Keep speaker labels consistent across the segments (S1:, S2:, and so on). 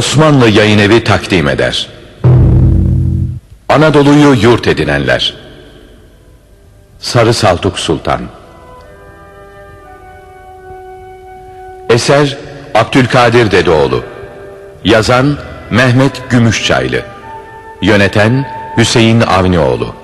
S1: Osmanlı Yayın Evi takdim eder. Anadolu'yu yurt edinenler. Sarı Saltuk Sultan. Eser Abdülkadir Dedeoğlu. Yazan Mehmet Gümüşçaylı. Yöneten Hüseyin Avnioğlu.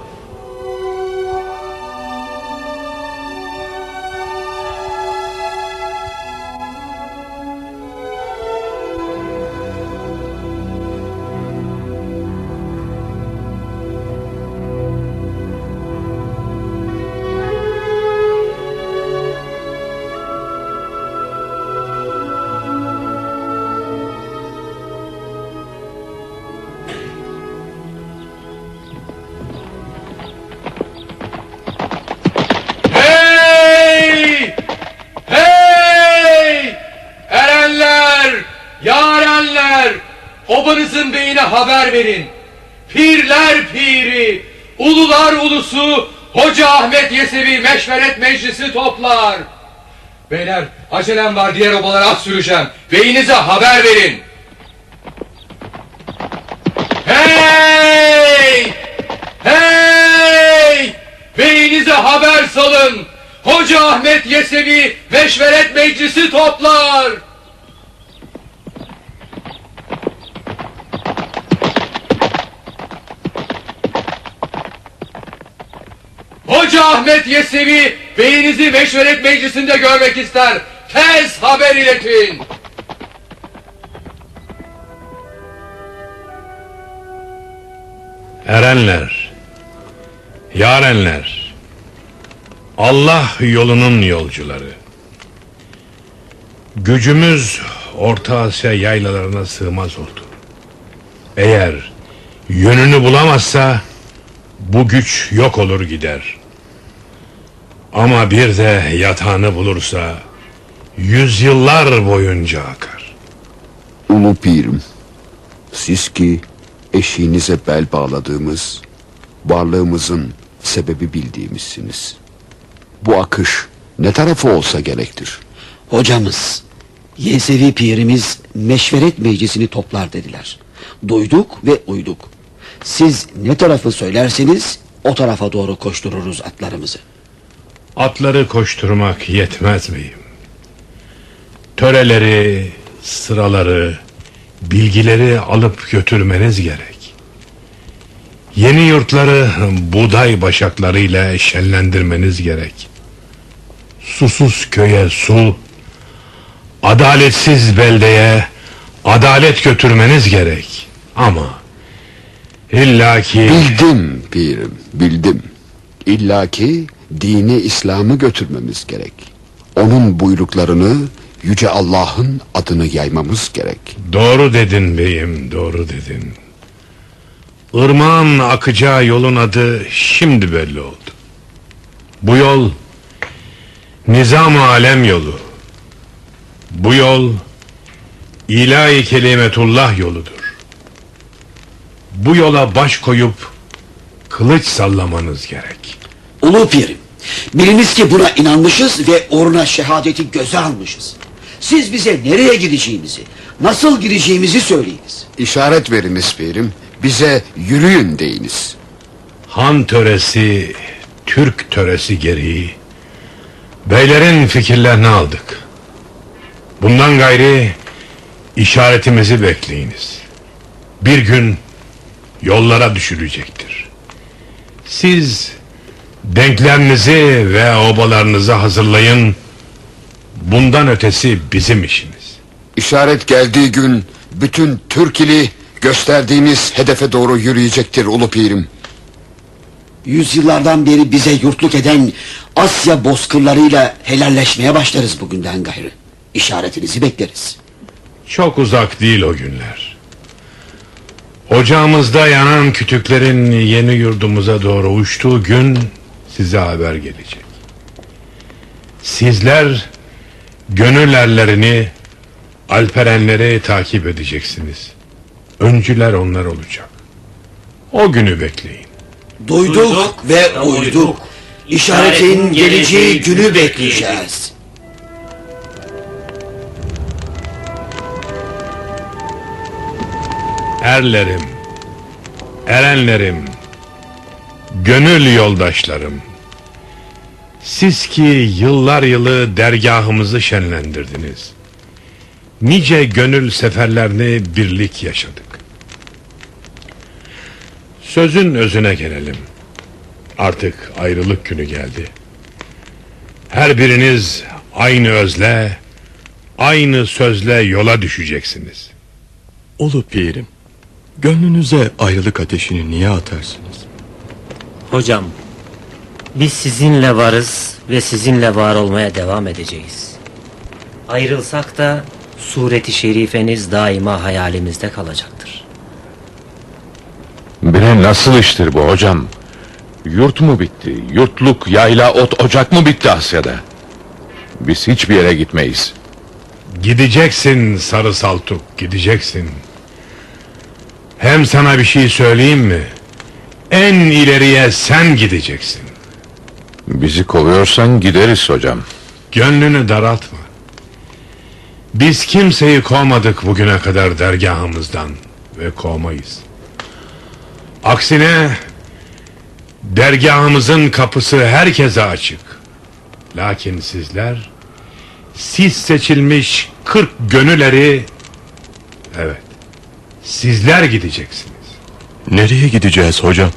S2: Meclisi toplar. Beyler acelem var diğer obalara at süreceğim. Beyinize haber verin. Hey! Hey! Beyinize haber salın. Hoca Ahmet Yesevi Meşveret Meclisi toplar. Hoca Ahmet Yesevi beyinizi Meşveret Meclisi'nde görmek ister. Tez haber iletin.
S3: Erenler, yarenler, Allah yolunun yolcuları. Gücümüz Orta Asya yaylalarına sığmaz oldu. Eğer yönünü bulamazsa bu güç yok olur gider. Ama bir de yatağını bulursa yüzyıllar boyunca akar.
S4: Ulu pirim, siz ki eşiğinize bel bağladığımız, varlığımızın sebebi bildiğimizsiniz. Bu akış ne tarafı olsa gerektir.
S5: Hocamız, Yesevi pirimiz meşveret meclisini toplar dediler. Duyduk ve uyduk. Siz ne tarafı söylerseniz o tarafa doğru koştururuz atlarımızı.
S3: Atları koşturmak yetmez miyim? Töreleri, sıraları, bilgileri alıp götürmeniz gerek. Yeni yurtları buğday başaklarıyla şenlendirmeniz gerek. Susuz köye su, adaletsiz beldeye adalet götürmeniz gerek. Ama illaki...
S4: Bildim pirim, bildim. İlla ki dini İslam'ı götürmemiz gerek. Onun buyruklarını Yüce Allah'ın adını yaymamız gerek.
S3: Doğru dedin beyim, doğru dedin. Irmağın akacağı yolun adı şimdi belli oldu. Bu yol nizam alem yolu. Bu yol ilahi kelimetullah yoludur. Bu yola baş koyup kılıç sallamanız gerek.
S5: Ulu pirim, biliniz ki buna inanmışız ve uğruna şehadeti göze almışız. Siz bize nereye gideceğimizi, nasıl gideceğimizi söyleyiniz.
S4: İşaret veriniz pirim, bize yürüyün deyiniz.
S3: Han töresi, Türk töresi gereği beylerin fikirlerini aldık. Bundan gayri işaretimizi bekleyiniz. Bir gün yollara düşülecektir. Siz denklerinizi ve obalarınızı hazırlayın. Bundan ötesi bizim işimiz.
S4: İşaret geldiği gün bütün Türk ili gösterdiğiniz hedefe doğru yürüyecektir ulu pirim.
S5: Yüzyıllardan beri bize yurtluk eden Asya bozkırlarıyla helalleşmeye başlarız bugünden gayrı. İşaretinizi bekleriz.
S3: Çok uzak değil o günler. Ocağımızda yanan kütüklerin yeni yurdumuza doğru uçtuğu gün size haber gelecek. Sizler gönül erlerini, alperenleri takip edeceksiniz. Öncüler onlar olacak. O günü bekleyin.
S5: Duyduk, ve uyduk. İşaretin geleceği günü bekleyeceğiz.
S3: erlerim, erenlerim, gönül yoldaşlarım. Siz ki yıllar yılı dergahımızı şenlendirdiniz. Nice gönül seferlerini birlik yaşadık. Sözün özüne gelelim. Artık ayrılık günü geldi. Her biriniz aynı özle, aynı sözle yola düşeceksiniz.
S6: Ulu pirim, gönlünüze ayrılık ateşini niye atarsınız?
S7: Hocam, biz sizinle varız ve sizinle var olmaya devam edeceğiz. Ayrılsak da sureti şerifeniz daima hayalimizde kalacaktır.
S1: Bre nasıl iştir bu hocam? Yurt mu bitti? Yurtluk, yayla, ot, ocak mı bitti Asya'da? Biz hiçbir yere gitmeyiz.
S3: Gideceksin sarı saltuk, gideceksin. Hem sana bir şey söyleyeyim mi? En ileriye sen gideceksin.
S1: Bizi kovuyorsan gideriz hocam.
S3: Gönlünü daraltma. Biz kimseyi kovmadık bugüne kadar dergahımızdan ve kovmayız. Aksine dergahımızın kapısı herkese açık. Lakin sizler siz seçilmiş 40 gönülleri evet sizler gideceksiniz.
S6: Nereye gideceğiz hocam?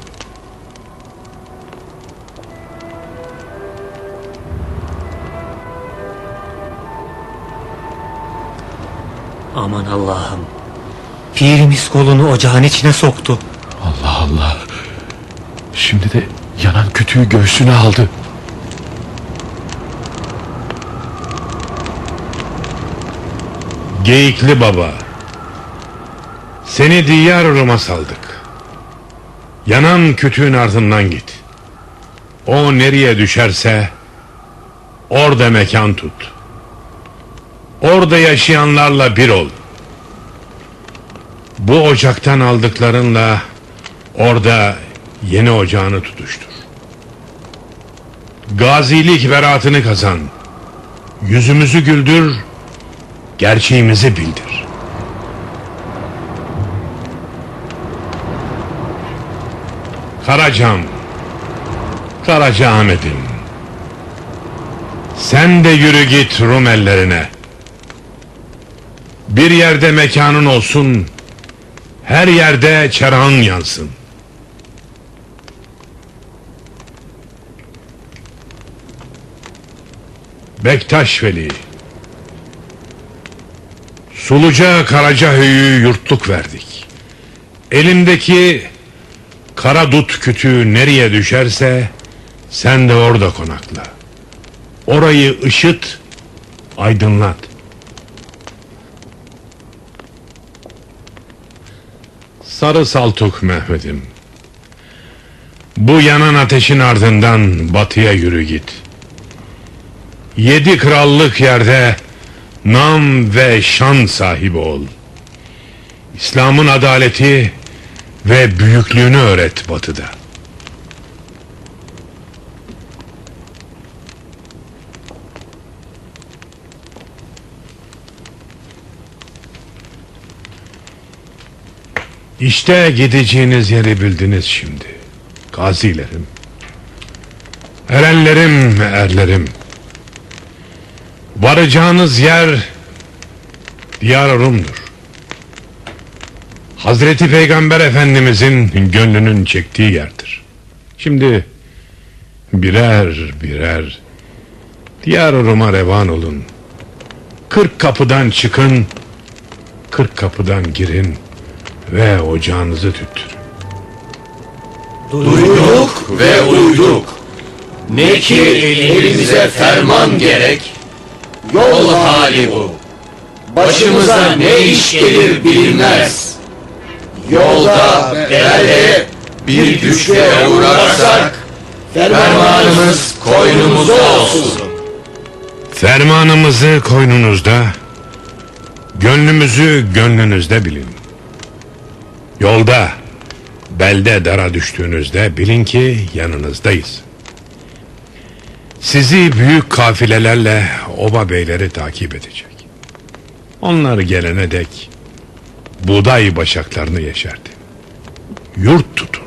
S7: Aman Allah'ım. Pirimiz kolunu ocağın içine soktu.
S1: Allah Allah. Şimdi de yanan kütüğü göğsüne aldı.
S3: Geyikli baba. Seni diyar Rum'a saldık. Yanan kütüğün ardından git. O nereye düşerse orada mekan tut. Orada yaşayanlarla bir ol. Bu ocaktan aldıklarınla orada yeni ocağını tutuştur. Gazilik beratını kazan. Yüzümüzü güldür, gerçeğimizi bildir. Karacam, Karaca Ahmet'im. Sen de yürü git Rum ellerine. Bir yerde mekanın olsun, her yerde çerağın yansın. Bektaş Veli. Suluca Karacahöy'ü yurtluk verdik. Elimdeki kara dut kütüğü nereye düşerse sen de orada konakla. Orayı ışıt, aydınlat. Sarı Saltuk Mehmet'im. Bu yanan ateşin ardından batıya yürü git. Yedi krallık yerde nam ve şan sahibi ol. İslam'ın adaleti ve büyüklüğünü öğret batıda. İşte gideceğiniz yeri bildiniz şimdi. Gazilerim. Erenlerim, erlerim. Varacağınız yer Diyar Rum'dur. Hazreti Peygamber Efendimizin gönlünün çektiği yerdir. Şimdi birer birer Diyar Rum'a revan olun. Kırk kapıdan çıkın, kırk kapıdan girin ve ocağınızı tüttürün.
S8: Duyduk ve uyduk. Ne ki elimize ferman gerek. Yol hali bu. Başımıza ne iş gelir bilinmez. Yolda belde bir güçlüğe uğrarsak fermanımız koynumuzda olsun.
S3: Fermanımızı koynunuzda, gönlümüzü gönlünüzde bilin. Yolda, belde dara düştüğünüzde bilin ki yanınızdayız. Sizi büyük kafilelerle oba beyleri takip edecek. Onlar gelene dek buğday başaklarını yeşerdi. Yurt tutun.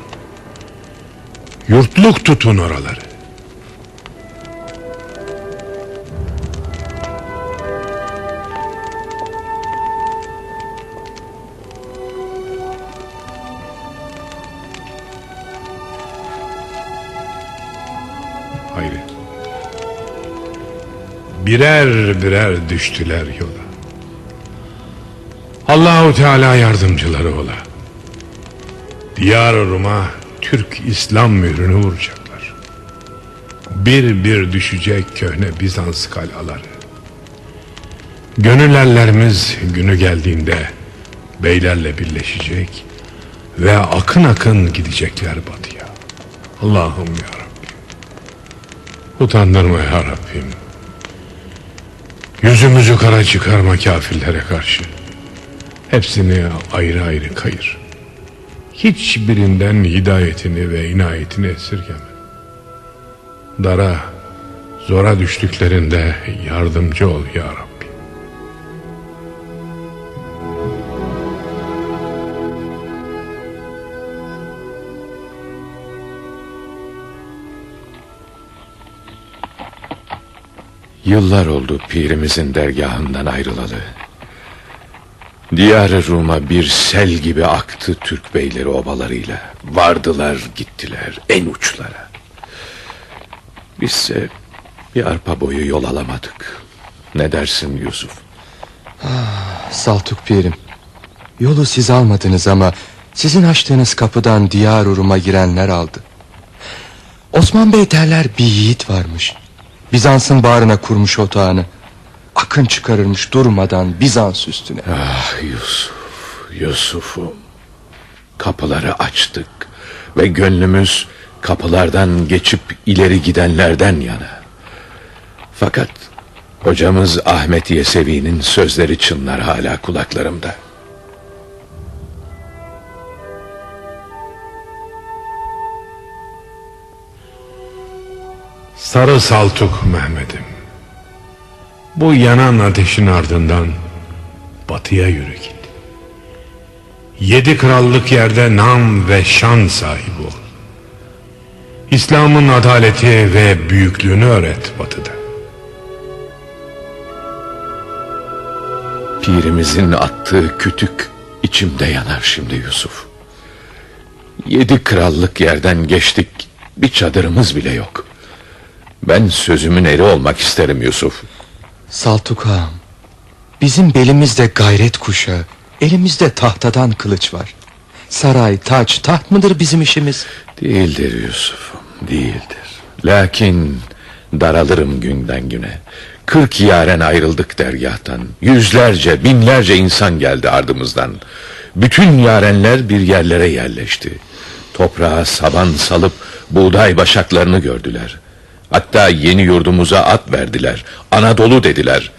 S3: Yurtluk tutun oraları. Birer birer düştüler yola. Allahu Teala yardımcıları ola. Diyar Rum'a Türk İslam mührünü vuracaklar. Bir bir düşecek köhne Bizans kalaları. Gönüllerlerimiz günü geldiğinde beylerle birleşecek ve akın akın gidecekler batıya. Allah'ım ya Rabbi. Utandırma ya Rabbim. Yüzümüzü kara çıkarma kafirlere karşı. Hepsini ayrı ayrı kayır. Hiçbirinden hidayetini ve inayetini esirgeme. Dara, zora düştüklerinde yardımcı ol ya.
S1: Yıllar oldu pirimizin dergahından ayrılalı. Diyar-ı Rum'a bir sel gibi aktı Türk beyleri obalarıyla. Vardılar gittiler en uçlara. Bizse bir arpa boyu yol alamadık. Ne dersin Yusuf?
S9: Saltuk Pirim. Yolu siz almadınız ama sizin açtığınız kapıdan diyar uruma girenler aldı. Osman Bey derler bir yiğit varmış. Bizans'ın bağrına kurmuş otağını. Akın çıkarırmış durmadan Bizans üstüne.
S1: Ah Yusuf, Yusuf'um. Kapıları açtık ve gönlümüz kapılardan geçip ileri gidenlerden yana. Fakat hocamız Ahmet Yesevi'nin sözleri çınlar hala kulaklarımda.
S3: Sarı Saltuk Mehmet'im. Bu yanan ateşin ardından batıya yürü git. Yedi krallık yerde nam ve şan sahibi ol. İslam'ın adaleti ve büyüklüğünü öğret batıda.
S1: Pirimizin attığı kütük içimde yanar şimdi Yusuf. Yedi krallık yerden geçtik bir çadırımız bile yok. Ben sözümün eri olmak isterim Yusuf.
S9: Saltuk Ağam. Bizim belimizde gayret kuşağı. Elimizde tahtadan kılıç var. Saray, taç, taht mıdır bizim işimiz?
S1: Değildir Yusuf'um değildir. Lakin daralırım günden güne. Kırk yaren ayrıldık dergahtan. Yüzlerce binlerce insan geldi ardımızdan. Bütün yarenler bir yerlere yerleşti. Toprağa saban salıp buğday başaklarını gördüler. Hatta yeni yurdumuza at verdiler. Anadolu dediler.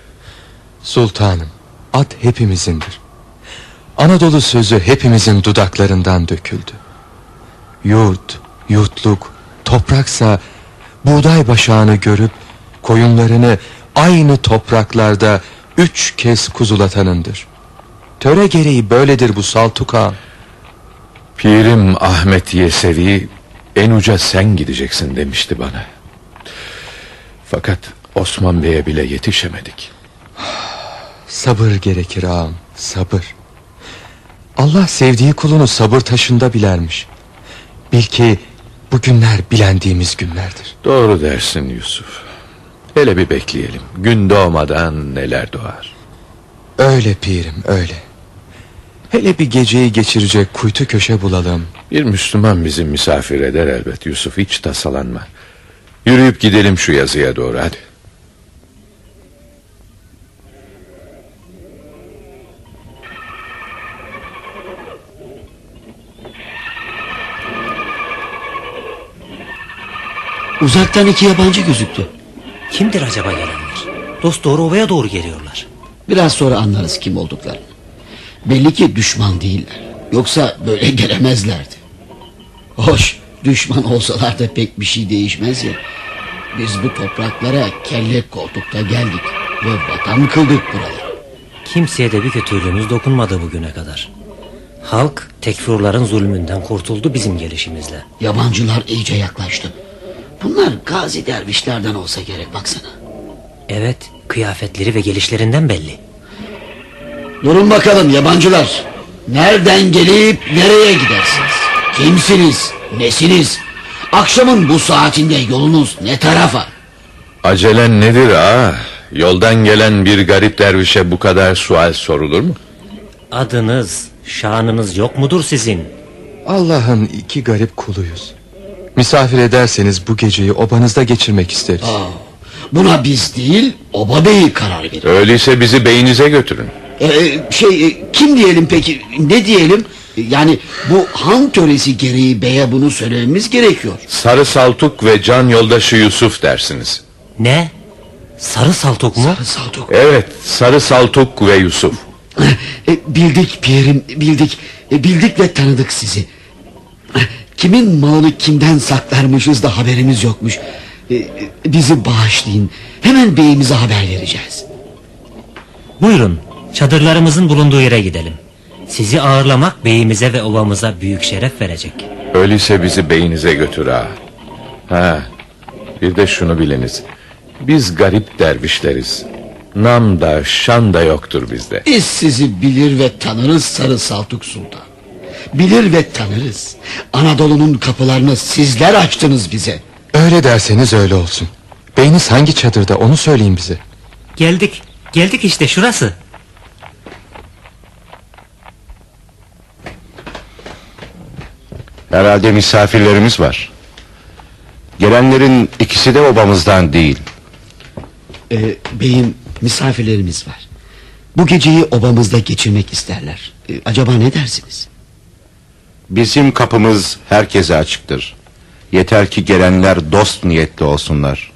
S9: Sultanım, at hepimizindir. Anadolu sözü hepimizin dudaklarından döküldü. Yurt, yurtluk, topraksa buğday başağını görüp koyunlarını aynı topraklarda üç kez kuzulatanındır. Töre gereği böyledir bu Saltuka.
S1: Pirim Ahmet Yesevi en uca sen gideceksin demişti bana. Fakat Osman Bey'e bile yetişemedik.
S9: Sabır gerekir ağam, sabır. Allah sevdiği kulunu sabır taşında bilermiş. Bil ki bu günler bilendiğimiz günlerdir.
S1: Doğru dersin Yusuf. Hele bir bekleyelim. Gün doğmadan neler doğar.
S9: Öyle pirim öyle. Hele bir geceyi geçirecek kuytu köşe bulalım.
S1: Bir Müslüman bizi misafir eder elbet Yusuf hiç tasalanma. Yürüyüp gidelim şu yazıya doğru hadi.
S5: Uzaktan iki yabancı gözüktü.
S7: Kimdir acaba gelenler? Dost doğru ovaya doğru geliyorlar.
S5: Biraz sonra anlarız kim olduklarını. Belli ki düşman değiller. Yoksa böyle gelemezlerdi. Hoş düşman olsalar da pek bir şey değişmez ya. Biz bu topraklara kelle koltukta geldik ve vatan kıldık buraları.
S7: Kimseye de bir kötülüğümüz dokunmadı bugüne kadar. Halk tekfurların zulmünden kurtuldu bizim gelişimizle.
S5: Yabancılar iyice yaklaştı. Bunlar gazi dervişlerden olsa gerek baksana.
S7: Evet, kıyafetleri ve gelişlerinden belli.
S5: Durun bakalım yabancılar. Nereden gelip nereye gidersiniz? Kimsiniz? Nesiniz? Akşamın bu saatinde yolunuz ne tarafa?
S1: Acelen nedir ağa? Yoldan gelen bir garip dervişe bu kadar sual sorulur mu?
S7: Adınız, şanınız yok mudur sizin?
S9: Allah'ın iki garip kuluyuz. Misafir ederseniz bu geceyi obanızda geçirmek isteriz.
S5: Aa, buna biz değil oba beyi karar verir.
S1: Öyleyse bizi beyinize götürün.
S5: Ee, şey e, kim diyelim peki ne diyelim? Yani bu han töresi gereği beye bunu söylememiz gerekiyor.
S1: Sarı Saltuk ve can yoldaşı Yusuf dersiniz.
S7: Ne? Sarı saltuk mu?
S5: Sarı saltuk.
S1: Evet, Sarı Saltuk ve Yusuf.
S5: E, bildik Pierre'im bildik. E, bildik ve tanıdık sizi. Kimin malını kimden saklarmışız da haberimiz yokmuş. E, bizi bağışlayın. Hemen beyimize haber vereceğiz.
S7: Buyurun, çadırlarımızın bulunduğu yere gidelim. Sizi ağırlamak beyimize ve ovamıza büyük şeref verecek.
S1: Öyleyse bizi beyinize götür ağa. Ha, bir de şunu biliniz. Biz garip dervişleriz. Nam da şan da yoktur bizde.
S5: Biz sizi bilir ve tanırız Sarı Saltuk Sultan. Bilir ve tanırız. Anadolu'nun kapılarını sizler açtınız bize.
S9: Öyle derseniz öyle olsun. Beyiniz hangi çadırda onu söyleyin bize.
S7: Geldik, geldik işte şurası.
S10: Herhalde misafirlerimiz var. Gelenlerin ikisi de obamızdan değil.
S5: Ee, beyim misafirlerimiz var. Bu geceyi obamızda geçirmek isterler. Ee, acaba ne dersiniz?
S10: Bizim kapımız herkese açıktır. Yeter ki gelenler dost niyetli olsunlar.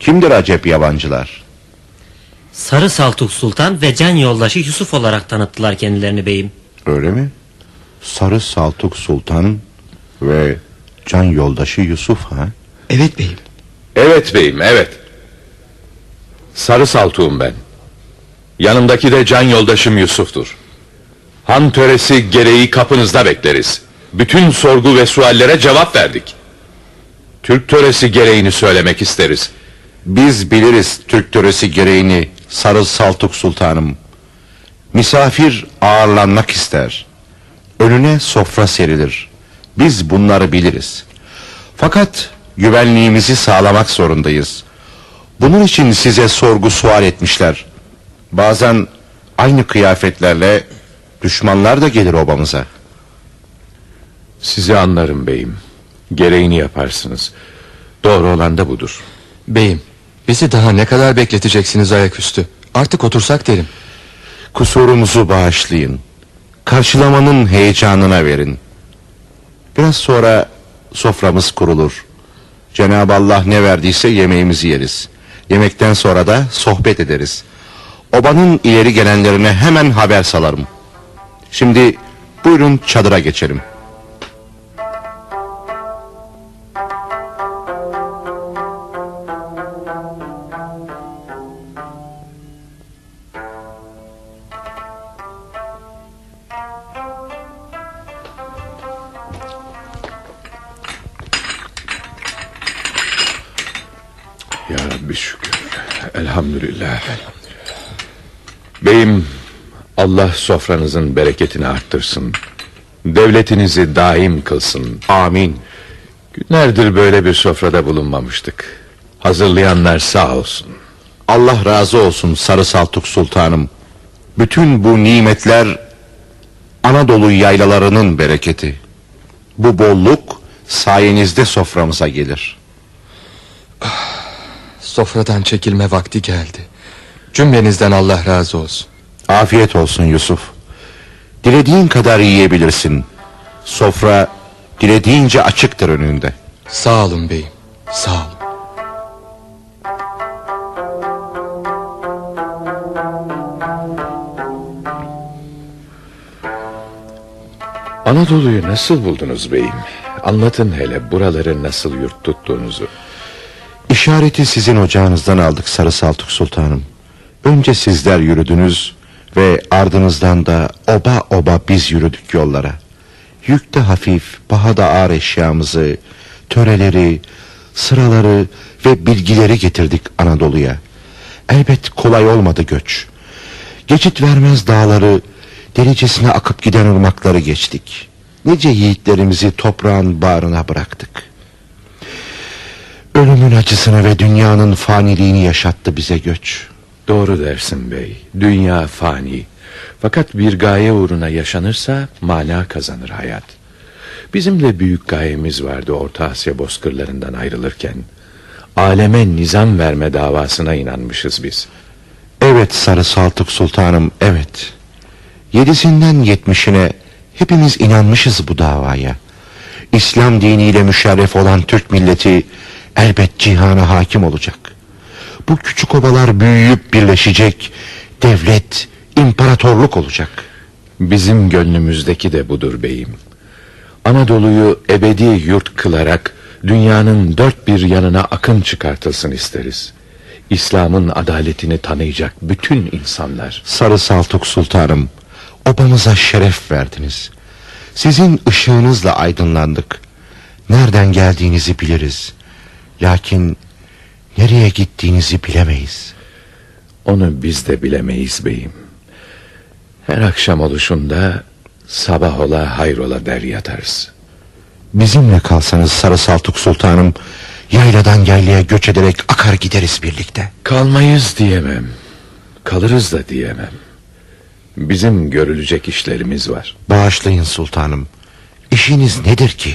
S10: Kimdir acep yabancılar?
S7: Sarı Saltuk Sultan ve can yoldaşı Yusuf olarak tanıttılar kendilerini beyim.
S10: Öyle mi? Sarı Saltuk Sultan ve can yoldaşı Yusuf ha?
S5: Evet beyim.
S1: Evet beyim, evet. Sarı Saltuk'um ben. Yanımdaki de can yoldaşım Yusuf'tur. Han töresi gereği kapınızda bekleriz. Bütün sorgu ve suallere cevap verdik. Türk töresi gereğini söylemek isteriz.
S10: Biz biliriz Türk töresi gereğini Sarı Saltuk Sultanım. Misafir ağırlanmak ister. Önüne sofra serilir. Biz bunları biliriz. Fakat güvenliğimizi sağlamak zorundayız. Bunun için size sorgu sual etmişler. Bazen aynı kıyafetlerle düşmanlar da gelir obamıza.
S1: Sizi anlarım beyim. Gereğini yaparsınız. Doğru olan da budur.
S9: Beyim bizi daha ne kadar bekleteceksiniz ayaküstü. Artık otursak derim.
S10: Kusurumuzu bağışlayın. Karşılamanın heyecanına verin. Biraz sonra soframız kurulur. Cenab-ı Allah ne verdiyse yemeğimizi yeriz. Yemekten sonra da sohbet ederiz. Obanın ileri gelenlerine hemen haber salarım. Şimdi buyurun çadıra geçelim.
S1: Elhamdülillah. Beyim Allah sofranızın bereketini arttırsın. Devletinizi daim kılsın.
S10: Amin.
S1: Günlerdir böyle bir sofrada bulunmamıştık. Hazırlayanlar sağ olsun.
S10: Allah razı olsun Sarı Saltuk Sultanım. Bütün bu nimetler Anadolu yaylalarının bereketi. Bu bolluk sayenizde soframıza gelir.
S9: Sofradan çekilme vakti geldi. Cümlenizden Allah razı olsun.
S10: Afiyet olsun Yusuf. Dilediğin kadar yiyebilirsin. Sofra dilediğince açıktır önünde.
S9: Sağ olun beyim. Sağ olun.
S1: Anadolu'yu nasıl buldunuz beyim? Anlatın hele buraları nasıl yurt tuttuğunuzu.
S10: İşareti sizin ocağınızdan aldık Sarı Saltuk Sultanım. Önce sizler yürüdünüz, Ve ardınızdan da oba oba biz yürüdük yollara. Yük de hafif, paha da ağır eşyamızı, töreleri, sıraları ve bilgileri getirdik Anadolu'ya. Elbet kolay olmadı göç. Geçit vermez dağları, delicesine akıp giden ırmakları geçtik. Nice yiğitlerimizi toprağın bağrına bıraktık. Ölümün acısını ve dünyanın faniliğini yaşattı bize göç.
S1: Doğru dersin bey. Dünya fani. Fakat bir gaye uğruna yaşanırsa mana kazanır hayat. Bizim de büyük gayemiz vardı Orta Asya bozkırlarından ayrılırken. Aleme nizam verme davasına inanmışız biz.
S10: Evet Sarı Saltuk Sultanım evet. Yedisinden yetmişine hepimiz inanmışız bu davaya. İslam diniyle müşerref olan Türk milleti elbet cihana hakim olacak. Bu küçük obalar büyüyüp birleşecek, devlet, imparatorluk olacak.
S1: Bizim gönlümüzdeki de budur beyim. Anadolu'yu ebedi yurt kılarak dünyanın dört bir yanına akın çıkartılsın isteriz. İslam'ın adaletini tanıyacak bütün insanlar.
S10: Sarı Saltuk Sultanım, obamıza şeref verdiniz. Sizin ışığınızla aydınlandık. Nereden geldiğinizi biliriz. Lakin nereye gittiğinizi bilemeyiz.
S1: Onu biz de bilemeyiz beyim. Her akşam oluşunda sabah ola hayrola der yatarız.
S10: Bizimle kalsanız Sarı Saltuk Sultanım, yayladan yaylaya göç ederek akar gideriz birlikte.
S1: Kalmayız diyemem. Kalırız da diyemem. Bizim görülecek işlerimiz var.
S10: Bağışlayın sultanım. İşiniz nedir ki?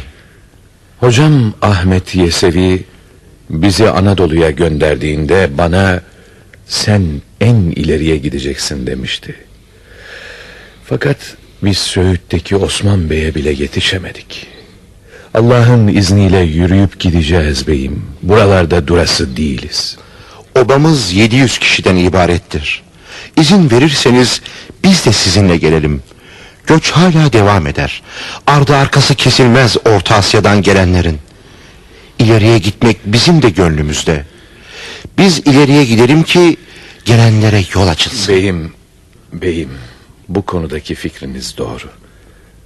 S1: Hocam Ahmet Yesevi bizi Anadolu'ya gönderdiğinde bana sen en ileriye gideceksin demişti. Fakat biz Söğüt'teki Osman Bey'e bile yetişemedik. Allah'ın izniyle yürüyüp gideceğiz beyim. Buralarda durası değiliz.
S10: Obamız 700 kişiden ibarettir. İzin verirseniz biz de sizinle gelelim. Göç hala devam eder. Ardı arkası kesilmez Orta Asya'dan gelenlerin. İleriye gitmek bizim de gönlümüzde. Biz ileriye gidelim ki gelenlere yol açılsın.
S1: Beyim, beyim bu konudaki fikriniz doğru.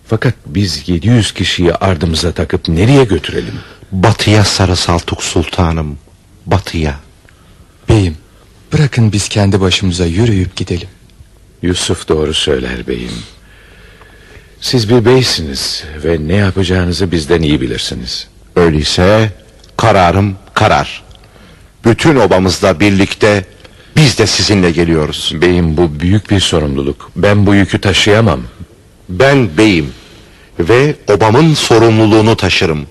S1: Fakat biz 700 kişiyi ardımıza takıp nereye götürelim?
S10: Batıya Sarı Saltuk Sultanım. Batıya.
S9: Beyim bırakın biz kendi başımıza yürüyüp gidelim.
S1: Yusuf doğru söyler beyim. Siz bir beysiniz ve ne yapacağınızı bizden iyi bilirsiniz.
S10: Öyleyse kararım karar. Bütün obamızla birlikte biz de sizinle geliyoruz.
S1: Beyim bu büyük bir sorumluluk. Ben bu yükü taşıyamam.
S10: Ben beyim ve obamın sorumluluğunu taşırım.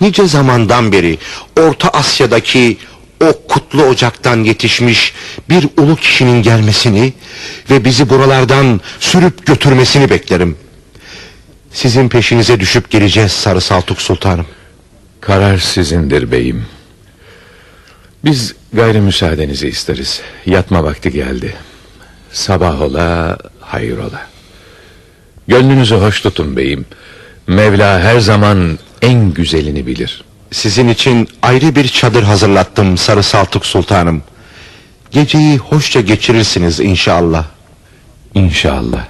S10: Nice zamandan beri Orta Asya'daki o kutlu ocaktan yetişmiş bir ulu kişinin gelmesini ve bizi buralardan sürüp götürmesini beklerim. Sizin peşinize düşüp geleceğiz Sarı Saltuk Sultanım.
S1: Karar sizindir beyim. Biz gayrı müsaadenizi isteriz. Yatma vakti geldi. Sabah ola, hayır ola. Gönlünüzü hoş tutun beyim. Mevla her zaman en güzelini bilir.
S10: Sizin için ayrı bir çadır hazırlattım Sarı Saltuk Sultanım. Geceyi hoşça geçirirsiniz inşallah.
S1: İnşallah.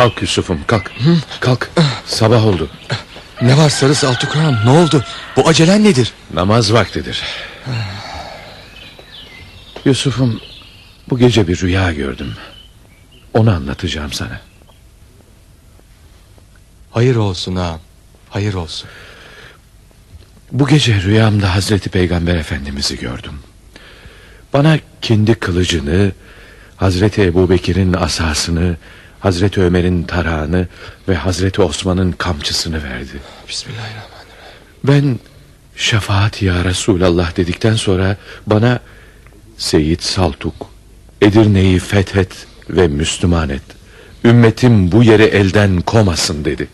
S1: Kalk Yusuf'um kalk. Kalk. Sabah oldu.
S9: Ne var Sarı Saltuk Ağam ne oldu? Bu acelen nedir?
S1: Namaz vaktidir. Yusuf'um bu gece bir rüya gördüm. Onu anlatacağım sana.
S9: Hayır olsun ağam. Hayır olsun.
S1: Bu gece rüyamda Hazreti Peygamber Efendimiz'i gördüm. Bana kendi kılıcını, Hazreti Ebubekir'in asasını, Hazreti Ömer'in tarağını ve Hazreti Osman'ın kamçısını verdi.
S9: Bismillahirrahmanirrahim.
S1: Ben şefaat ya Resulallah dedikten sonra bana Seyit Saltuk, Edirne'yi fethet ve Müslüman et. Ümmetim bu yeri elden komasın dedi.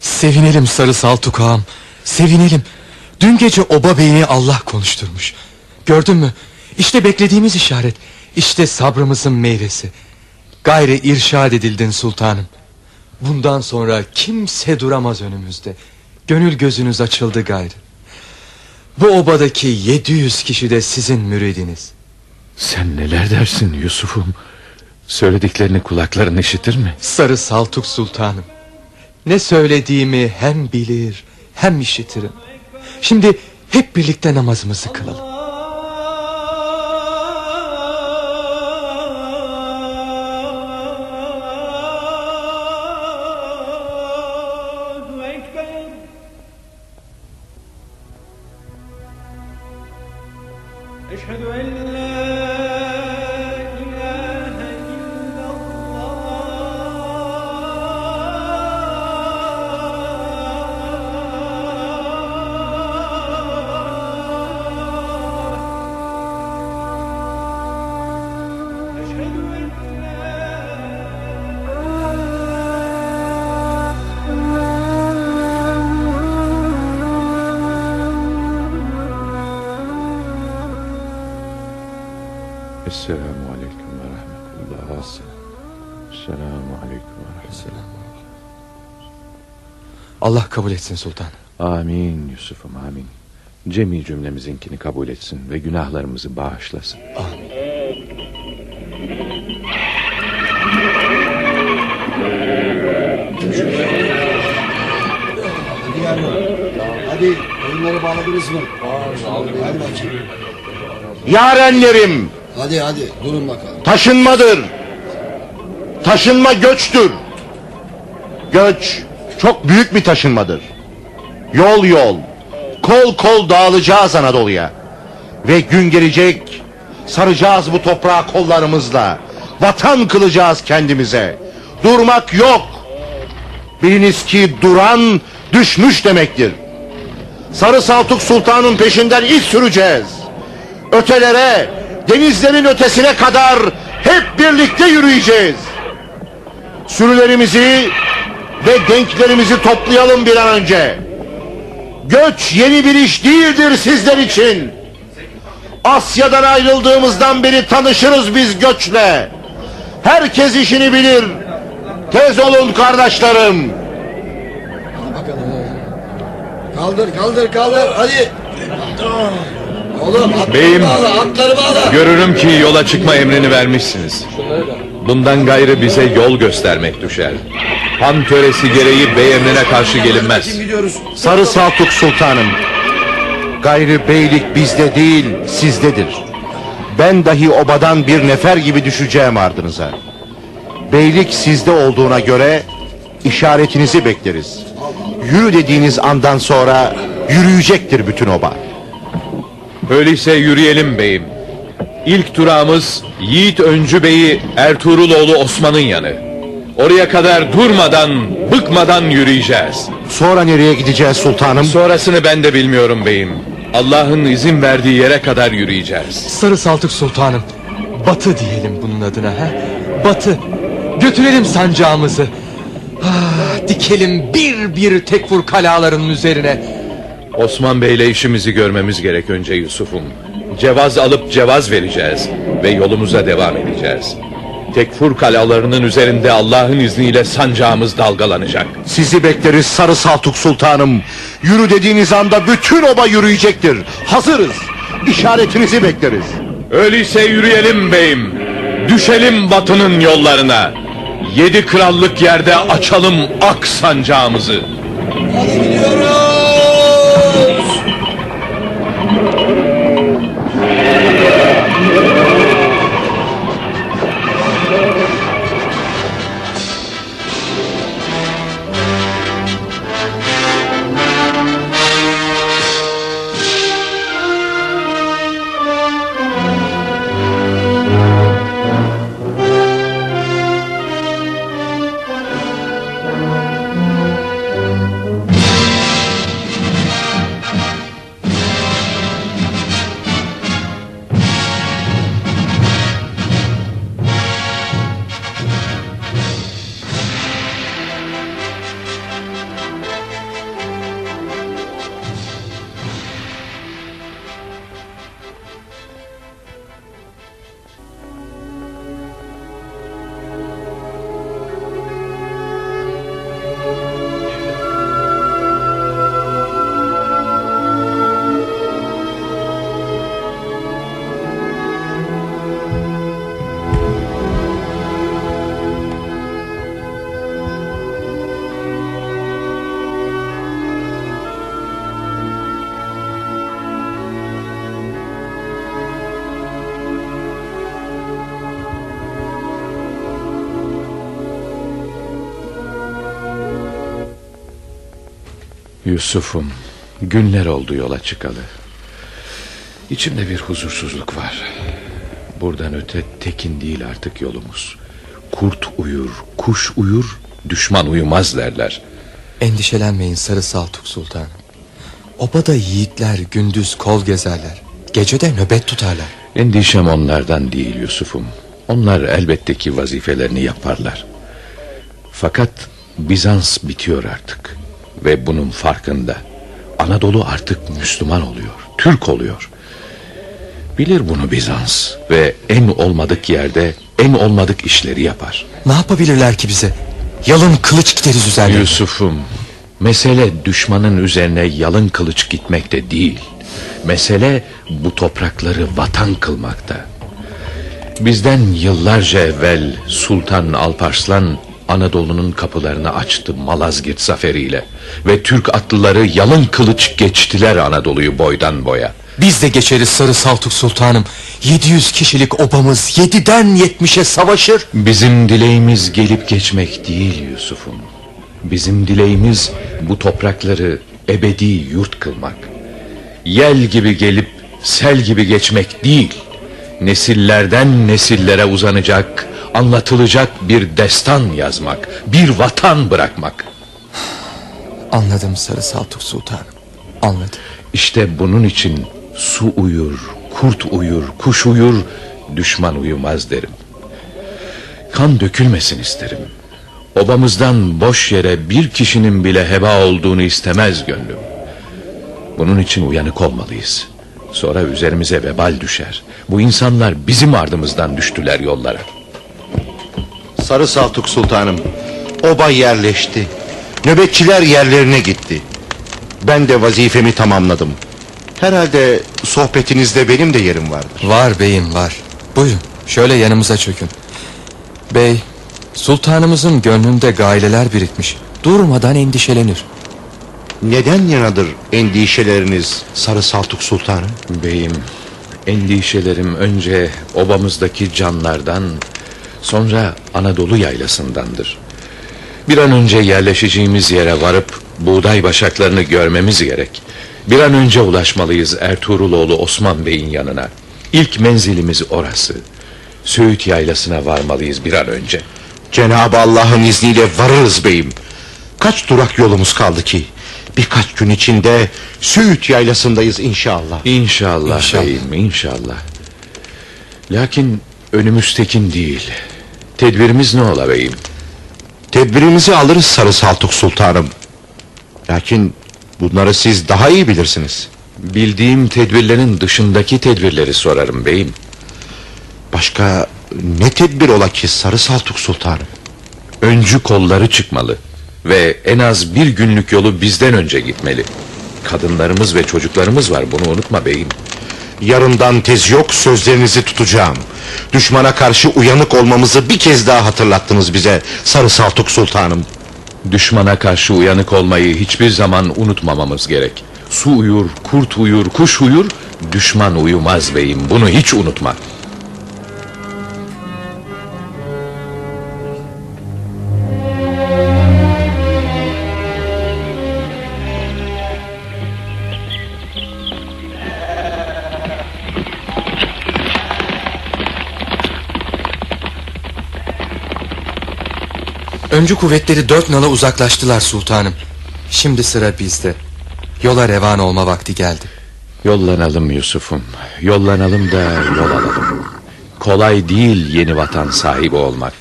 S9: Sevinelim Sarı Saltuk ağam. Sevinelim. Dün gece oba beyni Allah konuşturmuş. Gördün mü? İşte beklediğimiz işaret. İşte sabrımızın meyvesi. Gayri irşad edildin sultanım. Bundan sonra kimse duramaz önümüzde. Gönül gözünüz açıldı gayrı. Bu obadaki 700 kişi de sizin müridiniz.
S1: Sen neler dersin Yusuf'um? Söylediklerini kulakların işitir mi?
S9: Sarı Saltuk Sultanım. Ne söylediğimi hem bilir hem işitirim. Şimdi hep birlikte namazımızı kılalım.
S1: Esselamu Aleyküm ve Rahmetullah. Esselamu Aleyküm ve Rahmetullah.
S9: Allah kabul etsin sultan.
S1: Amin Yusuf'um amin. Cemi cümlemizinkini kabul etsin ve günahlarımızı bağışlasın.
S5: Hadi oyunları bağladınız mı? Hadi bakayım.
S10: Yarenlerim
S5: Hadi hadi durun bakalım.
S10: taşınmadır. Taşınma göçtür. Göç çok büyük bir taşınmadır. Yol yol, kol kol dağılacağız Anadolu'ya. Ve gün gelecek saracağız bu toprağı kollarımızla. Vatan kılacağız kendimize. Durmak yok. Biliniz ki duran düşmüş demektir. Sarı Saltuk Sultan'ın peşinden ilk süreceğiz. Ötelere, denizlerin ötesine kadar hep birlikte yürüyeceğiz. Sürülerimizi ve denklerimizi toplayalım bir an önce. Göç yeni bir iş değildir sizler için. Asya'dan ayrıldığımızdan beri tanışırız biz göçle. Herkes işini bilir. Tez olun kardeşlerim.
S5: Kaldır kaldır kaldır hadi. Oğlum
S1: Beyim,
S5: bağla.
S1: Görürüm ki yola çıkma emrini vermişsiniz. Bundan gayrı bize yol göstermek düşer. Han töresi gereği bey emrine karşı gelinmez.
S5: Gidiyoruz.
S10: Sarı Saltuk Sultanım. Gayrı beylik bizde değil sizdedir. Ben dahi obadan bir nefer gibi düşeceğim ardınıza. Beylik sizde olduğuna göre işaretinizi bekleriz. Yürü dediğiniz andan sonra yürüyecektir bütün oba.
S1: Öyleyse yürüyelim beyim. İlk durağımız Yiğit Öncü Bey'i Ertuğruloğlu Osman'ın yanı. Oraya kadar durmadan, bıkmadan yürüyeceğiz.
S10: Sonra nereye gideceğiz sultanım?
S1: Sonrasını ben de bilmiyorum beyim. Allah'ın izin verdiği yere kadar yürüyeceğiz.
S9: Sarı Saltuk Sultanım. Batı diyelim bunun adına he. Batı. Götürelim sancağımızı. Ah, dikelim bir bir tekfur kalalarının üzerine.
S1: Osman Bey'le işimizi görmemiz gerek önce Yusuf'um. Cevaz alıp cevaz vereceğiz ve yolumuza devam edeceğiz. Tekfur kalalarının üzerinde Allah'ın izniyle sancağımız dalgalanacak.
S10: Sizi bekleriz Sarı Saltuk Sultanım. Yürü dediğiniz anda bütün oba yürüyecektir. Hazırız. İşaretinizi bekleriz.
S1: Öyleyse yürüyelim beyim. Düşelim batının yollarına. Yedi krallık yerde açalım ak sancağımızı. Yusuf'um günler oldu yola çıkalı. İçimde bir huzursuzluk var. Buradan öte tekin değil artık yolumuz. Kurt uyur, kuş uyur, düşman uyumaz derler.
S9: Endişelenmeyin Sarı Saltuk Sultanım. Obada yiğitler gündüz kol gezerler. Gece de nöbet tutarlar.
S1: Endişem onlardan değil Yusuf'um. Onlar elbette ki vazifelerini yaparlar. Fakat Bizans bitiyor artık. Ve bunun farkında. Anadolu artık Müslüman oluyor. Türk oluyor. Bilir bunu Bizans. Ve en olmadık yerde en olmadık işleri yapar.
S9: Ne yapabilirler ki bize? Yalın kılıç gideriz üzerine.
S1: Yusuf'um mesele düşmanın üzerine yalın kılıç gitmekte değil. Mesele bu toprakları vatan kılmakta. Bizden yıllarca evvel Sultan Alparslan Anadolu'nun kapılarını açtı Malazgirt zaferiyle. Ve Türk atlıları yalın kılıç geçtiler Anadolu'yu boydan boya.
S9: Biz de geçeriz Sarı Saltuk Sultanım. 700 kişilik obamız 7'den 70'e savaşır.
S1: Bizim dileğimiz gelip geçmek değil Yusuf'um. Bizim dileğimiz bu toprakları ebedi yurt kılmak. Yel gibi gelip sel gibi geçmek değil. Nesillerden nesillere uzanacak, anlatılacak bir destan yazmak, bir vatan bırakmak.
S9: Anladım Sarı Saltuk Sultanım. Anladım.
S1: İşte bunun için su uyur, kurt uyur, kuş uyur, düşman uyumaz derim. Kan dökülmesin isterim. Obamızdan boş yere bir kişinin bile heba olduğunu istemez gönlüm. Bunun için uyanık olmalıyız. Sonra üzerimize vebal düşer. Bu insanlar bizim ardımızdan düştüler yollara.
S10: Sarı Saltuk Sultanım Oba yerleşti Nöbetçiler yerlerine gitti Ben de vazifemi tamamladım Herhalde sohbetinizde benim de yerim vardır
S9: Var beyim var. Buyurun şöyle yanımıza çökün. Bey, sultanımızın gönlünde gaileler birikmiş. Durmadan endişelenir.
S10: Neden yanadır endişeleriniz Sarı Saltuk Sultanım?
S1: Beyim, endişelerim önce obamızdaki canlardan, sonra Anadolu yaylasındandır. Bir an önce yerleşeceğimiz yere varıp buğday başaklarını görmemiz gerek. Bir an önce ulaşmalıyız Ertuğruloğlu Osman Bey'in yanına. İlk menzilimiz orası. Söğüt yaylasına varmalıyız bir an önce.
S10: Cenab-ı Allah'ın izniyle varırız beyim Kaç durak yolumuz kaldı ki Birkaç gün içinde Söğüt yaylasındayız inşallah
S1: İnşallah,
S10: İnşallah.
S1: beyim inşallah. Lakin önümüz tekin değil. Tedbirimiz ne ola beyim?
S10: Tedbirimizi alırız Sarı Saltuk Sultanım Lakin bunları siz daha iyi bilirsiniz
S1: Bildiğim tedbirlerin dışındaki tedbirleri sorarım beyim.
S10: Başka ne tedbir ola ki Sarı Saltuk Sultanım
S1: Öncü kolları çıkmalı. Ve en az bir günlük yolu bizden önce gitmeli. Kadınlarımız ve çocuklarımız var bunu unutma beyim.
S10: Yarından tez yok sözlerinizi tutacağım Düşmana karşı uyanık olmamızı bir kez daha hatırlattınız bize Sarı Saltuk Sultanım
S1: Düşmana karşı uyanık olmayı hiçbir zaman unutmamamız gerek. Su uyur, kurt uyur, kuş uyur, düşman uyumaz beyim. Bunu hiç unutma.
S9: Öncü kuvvetleri dört nala uzaklaştılar sultanım. Şimdi sıra bizde. Yola revan olma vakti geldi.
S1: Yollanalım Yusuf'um. Yollanalım da yol alalım. Kolay değil yeni vatan sahibi olmak.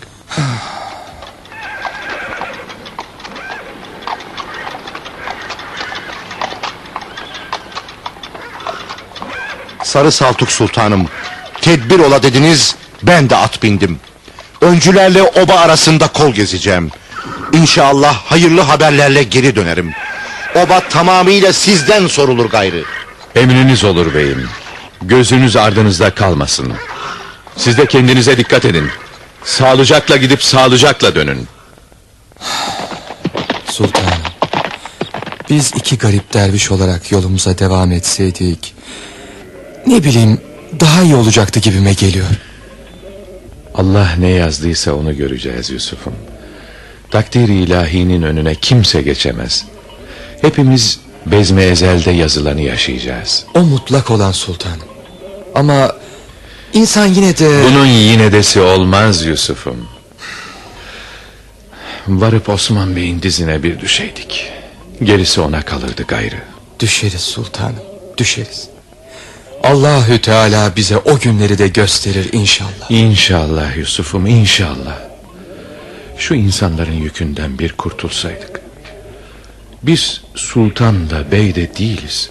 S10: Sarı Saltuk Sultanım Tedbir ola dediniz Ben de at bindim Öncülerle oba arasında kol gezeceğim İnşallah hayırlı haberlerle geri dönerim Oba tamamıyla sizden sorulur gayrı
S1: Emriniz olur beyim. Gözünüz ardınızda kalmasın. Siz de kendinize dikkat edin. Sağlıcakla gidip sağlıcakla dönün.
S9: Sultanım. Biz iki garip derviş olarak yolumuza devam etseydik... ...ne bileyim daha iyi olacaktı gibime geliyor.
S1: Allah ne yazdıysa onu göreceğiz Yusuf'um. Takdiri ilahinin önüne kimse geçemez. Hepimiz bezme ezelde yazılanı yaşayacağız.
S9: O mutlak olan sultanım. Ama insan yine de...
S1: Bunun yine desi olmaz Yusuf'um. Varıp Osman Bey'in dizine bir düşeydik. Gerisi ona kalırdı gayrı.
S9: Düşeriz sultanım, düşeriz. Allahü Teala bize o günleri de gösterir inşallah.
S1: İnşallah Yusuf'um inşallah. Şu insanların yükünden bir kurtulsaydık. Biz sultan da bey de değiliz.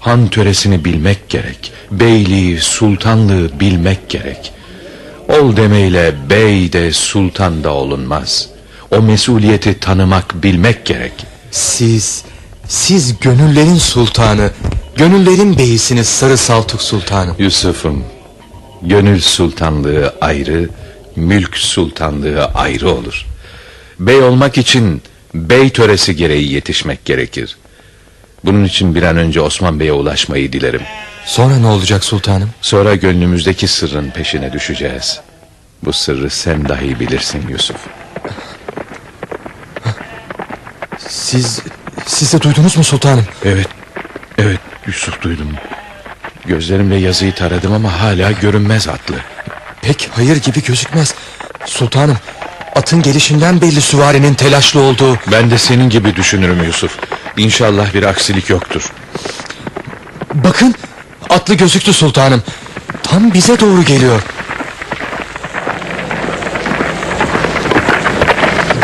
S1: Han töresini bilmek gerek. Beyliği, sultanlığı bilmek gerek. Ol demeyle bey de sultan da olunmaz. O mesuliyeti tanımak, bilmek gerek.
S9: Siz, siz gönüllerin sultanı, gönüllerin beyisiniz Sarı Saltuk Sultanım.
S1: Yusuf'um, gönül sultanlığı ayrı, mülk sultanlığı ayrı olur. Bey olmak için bey töresi gereği yetişmek gerekir. Bunun için bir an önce Osman Bey'e ulaşmayı dilerim.
S9: Sonra ne olacak sultanım?
S1: Sonra gönlümüzdeki sırrın peşine düşeceğiz. Bu sırrı sen dahi bilirsin Yusuf.
S9: Siz, siz de duydunuz mu sultanım?
S1: Evet, evet Yusuf duydum. Gözlerimle yazıyı taradım ama hala görünmez atlı.
S9: Pek hayır gibi gözükmez. Sultanım, atın gelişinden belli süvarinin telaşlı olduğu.
S1: Ben de senin gibi düşünürüm Yusuf. İnşallah bir aksilik yoktur.
S9: Bakın, atlı gözüktü sultanım. Tam bize doğru geliyor.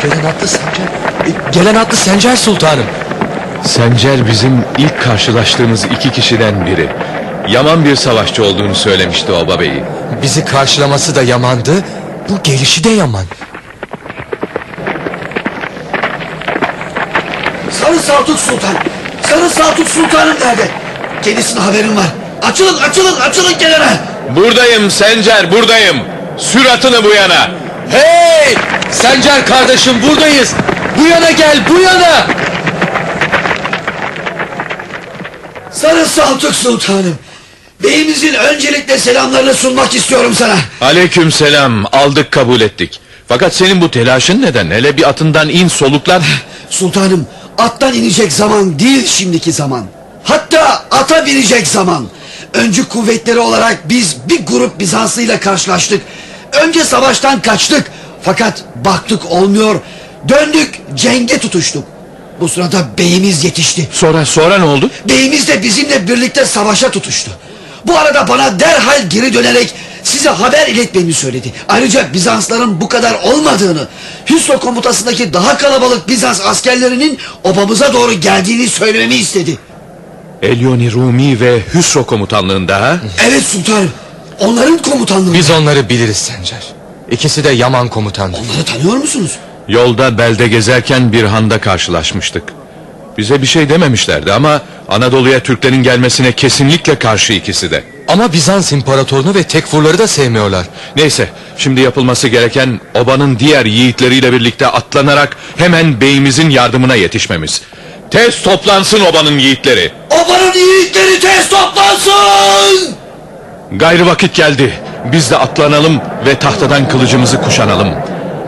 S9: Gelen atlı Sencer. e, Gelen atlı Sencer sultanım.
S1: Sencer bizim ilk karşılaştığımız iki kişiden biri. Yaman bir savaşçı olduğunu söylemişti Oba Bey'i.
S9: Bizi karşılaması da yamandı. Bu gelişi de yaman.
S5: Sarı Saltuk Sultan. Sarı Saltuk Sultanım nerede? Kendisine haberim var. Açılın açılın açılın gelene.
S1: Buradayım Sencer buradayım. Sür atını bu yana.
S9: Hey! Sencer kardeşim buradayız. Bu yana gel bu yana.
S5: Sarı Saltuk Sultanım. Beyimizin öncelikle selamlarını sunmak istiyorum sana.
S1: Aleyküm selam aldık kabul ettik. Fakat senin bu telaşın neden? Hele bir atından in soluklan.
S5: Sultanım attan inecek zaman değil şimdiki zaman. Hatta ata binecek zaman. Öncü kuvvetleri olarak biz bir grup Bizanslı'yla karşılaştık. Önce savaştan kaçtık. Fakat baktık olmuyor. Döndük cenge tutuştuk. Bu sırada beyimiz yetişti.
S1: Sonra sonra ne oldu?
S5: Beyimiz de bizimle birlikte savaşa tutuştu. Bu arada bana derhal geri dönerek size haber iletmemi söyledi. Ayrıca Bizansların bu kadar olmadığını, Hüsro komutasındaki daha kalabalık Bizans askerlerinin obamıza doğru geldiğini söylememi istedi.
S1: Elyoni Rumi ve Hüsro komutanlığında ha?
S5: Evet sultanım, onların komutanlığı.
S9: Biz onları biliriz Sencer. İkisi de Yaman komutandı.
S5: Onları tanıyor musunuz?
S1: Yolda belde gezerken bir handa karşılaşmıştık. Bize bir şey dememişlerdi ama Anadolu'ya Türklerin gelmesine kesinlikle karşı ikisi de.
S9: Ama Bizans imparatorunu ve tekfurları da sevmiyorlar.
S1: Neyse şimdi yapılması gereken obanın diğer yiğitleriyle birlikte atlanarak hemen beyimizin yardımına yetişmemiz. Tez toplansın obanın yiğitleri.
S5: Obanın yiğitleri tez toplansın!
S1: Gayrı vakit geldi. Biz de atlanalım ve tahtadan kılıcımızı kuşanalım.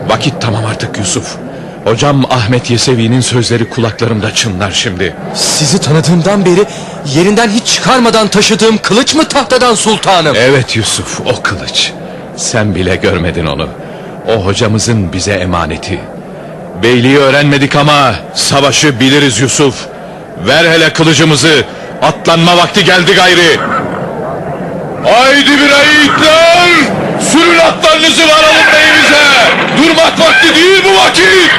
S1: Vakit tamam artık Yusuf. Hocam Ahmet Yesevi'nin sözleri kulaklarımda çınlar şimdi.
S9: Sizi tanıdığımdan beri yerinden hiç çıkarmadan taşıdığım kılıç mı tahtadan sultanım?
S1: Evet Yusuf o kılıç. Sen bile görmedin onu. O hocamızın bize emaneti. Beyliği öğrenmedik ama savaşı biliriz Yusuf. Ver hele kılıcımızı. Atlanma vakti geldi gayri. Haydi bir yiğitler! Sürün atlarınızı varalım beyimize! Durmak vakti değil bu vakit!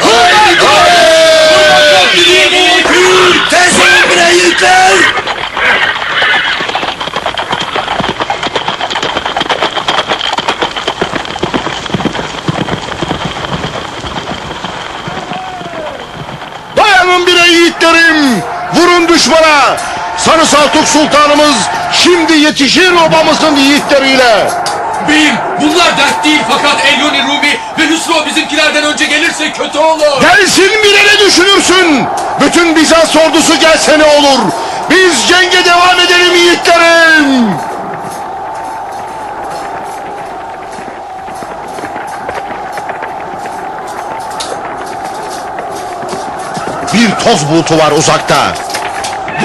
S5: Haydi! Durmak vakti değil bu vakit! Tez olun bre yiğitler!
S10: Dayanın bire yiğitlerim. Vurun düşmana. Sarı Saltuk Sultanımız şimdi yetişir obamızın yiğitleriyle.
S2: Beyim bunlar dert değil fakat Elyoni Rumi ve Hüsro bizimkilerden önce gelirse kötü olur.
S10: Gelsin bile ne düşünürsün? Bütün Bizans ordusu gelse ne olur? Biz cenge devam edelim yiğitlerim. Bir toz bulutu var uzakta.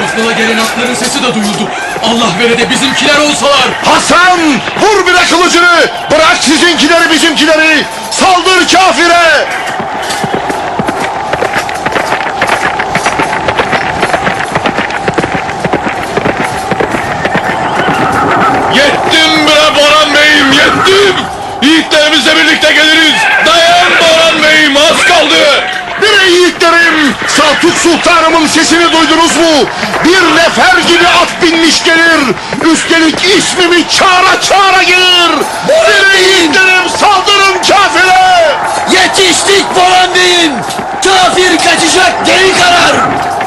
S2: Bozkır'a gelen atların sesi de duyuldu. Allah vere de bizimkiler olsalar.
S10: Hasan! Vur bile kılıcını! Bırak sizinkileri bizimkileri! Saldır kafire!
S1: Yettim bre Boran Bey'im yettim. Yiğitlerimizle birlikte geliriz. Dayan Boran Bey'im az kaldı.
S10: Bire yiğitlerim! Saltuk Sultanımın sesini duydunuz mu? Bir nefer gibi at binmiş gelir. Üstelik ismimi çağıra çağıra gelir. Bire yiğitlerim saldırın kafire!
S5: Yetiştik Boran Bey'im. Kafir kaçacak geri karar.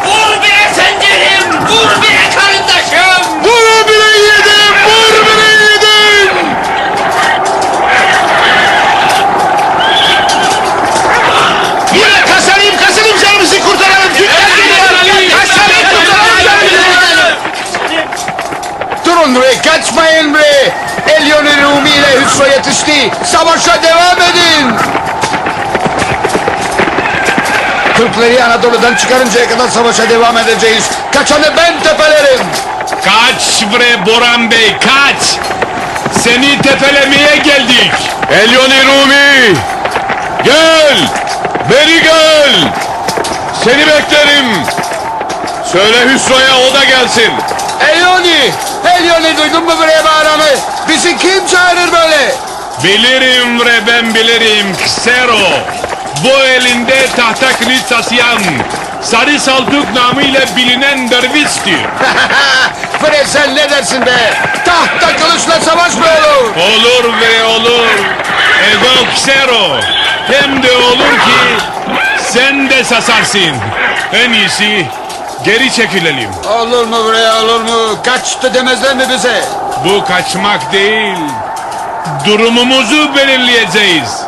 S2: Vur bire sencerim. Vur bire karındaşım.
S10: Kaçmayın bre. Elyon'un Rumi ile Hüsro yetişti. Savaşa devam edin. Türkleri Anadolu'dan çıkarıncaya kadar savaşa devam edeceğiz. Kaçanı ben tepelerim.
S3: Kaç bre Boran Bey kaç! Seni tepelemeye geldik.
S1: Elyoni Rumi. Gel. Beri gel. Seni beklerim. Söyle Hüsro'ya o da gelsin.
S10: Elyoni! Elyoni duydun mu buraya bağıranı? Bizi kim çağırır böyle?
S3: Bilirim bre ben bilirim Ksero. Bu elinde tahta kılıç taşıyan Sarı Saltuk namıyla bilinen derviştir.
S10: Bre sen ne dersin be? Tahta kılıçla savaş mı olur?
S3: Olur ve olur. Ego Ksero. Hem de olur ki sen de sasarsın. En iyisi geri çekilelim.
S10: Olur mu bre olur mu? Kaçtı demezler mi bize?
S3: Bu kaçmak değil. Durumumuzu belirleyeceğiz.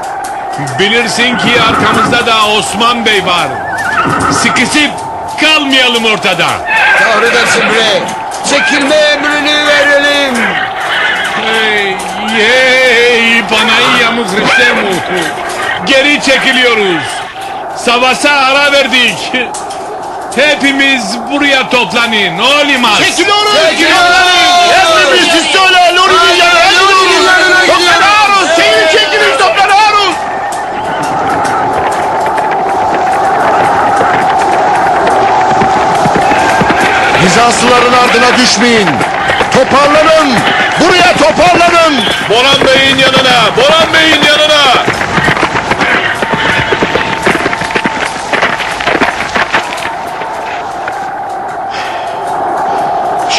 S3: Bilirsin ki arkamızda da Osman Bey var. Sıkışıp kalmayalım ortada.
S10: Doğru dersin bre. Çekilme emrini verelim.
S3: Hey, hey, Panayya mu Hristemu. Geri çekiliyoruz. Savaşa ara verdik. Hepimiz buraya toplanın. Olimaz.
S10: Çekiliyoruz! Çekiliyoruz! Hepimiz üstüne Luri'nin yanına gidiyoruz! Toplanıyoruz! Seyir çekilin toplanıyoruz! Bizanslıların ardına düşmeyin! Toparlanın! Buraya toparlanın!
S1: Boran Bey'in yanına. Boran Bey'in yanına.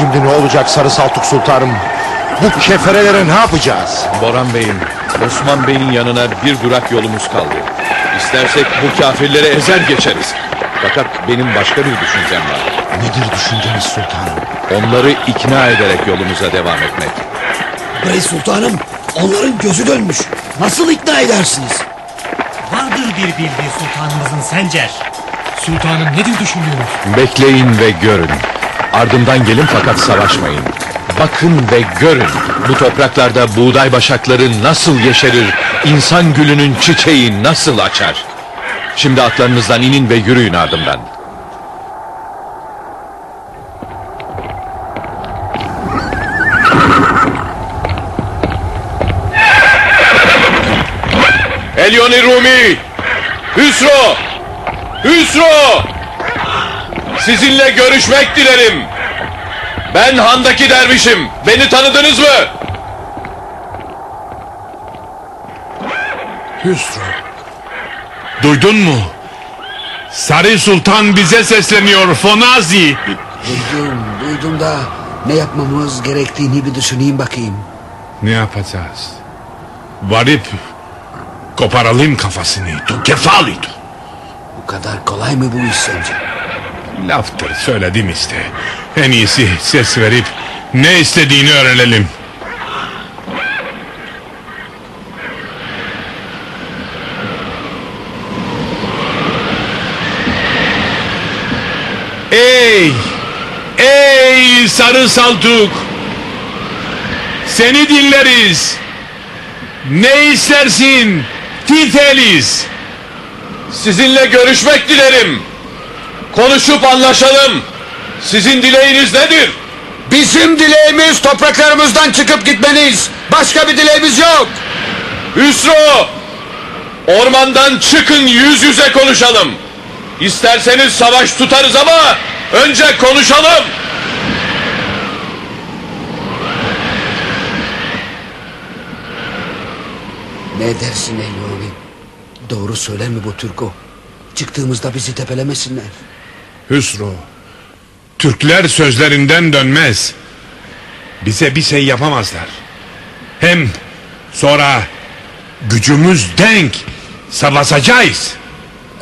S10: Şimdi ne olacak Sarı Saltuk Sultanım? Bu keferelere ne yapacağız?
S1: Boran Bey'im, Osman Bey'in yanına bir durak yolumuz kaldı. İstersek bu kafirleri ezer geçeriz. Fakat benim başka bir düşüncem var.
S10: Nedir düşünceniz sultanım?
S1: Onları ikna ederek yolumuza devam etmek.
S5: Bey sultanım onların gözü dönmüş. Nasıl ikna edersiniz?
S7: Vardır bir bildiği sultanımızın Sencer.
S2: Sultanım nedir düşündüğünüz?
S1: Bekleyin ve görün. Ardımdan gelin fakat savaşmayın. Bakın ve görün. Bu topraklarda buğday başakları nasıl yeşerir, insan gülünün çiçeği nasıl açar. Şimdi atlarınızdan inin ve yürüyün ardımdan. Elyoni Rumi! Hüsro! Hüsro! Sizinle görüşmek dilerim. Ben handaki dervişim. Beni tanıdınız mı?
S3: Hüsro. Duydun mu? Sarı Sultan bize sesleniyor Fonazi.
S5: Duydum, duydum da ne yapmamız gerektiğini bir düşüneyim bakayım.
S3: Ne yapacağız? Varıp koparalım kafasını. Tu kefalitu.
S5: Bu kadar kolay mı bu iş sence?
S3: Laftır söyledim işte. En iyisi ses verip ne istediğini öğrenelim. Ey! Ey sarı saltuk! Seni dinleriz. Ne istersin? Tifeliz.
S1: Sizinle görüşmek dilerim. Konuşup anlaşalım. Sizin dileğiniz nedir?
S11: Bizim dileğimiz topraklarımızdan çıkıp gitmeniz. Başka bir dileğimiz yok.
S1: Hüsro! Ormandan çıkın yüz yüze konuşalım. İsterseniz savaş tutarız ama önce konuşalım.
S11: Ne dersin Eylül'ü? Doğru söyler mi bu Türko? Çıktığımızda bizi tepelemesinler.
S3: Hüsro. Türkler sözlerinden dönmez. Bize bir şey yapamazlar. Hem sonra gücümüz denk savaşacağız.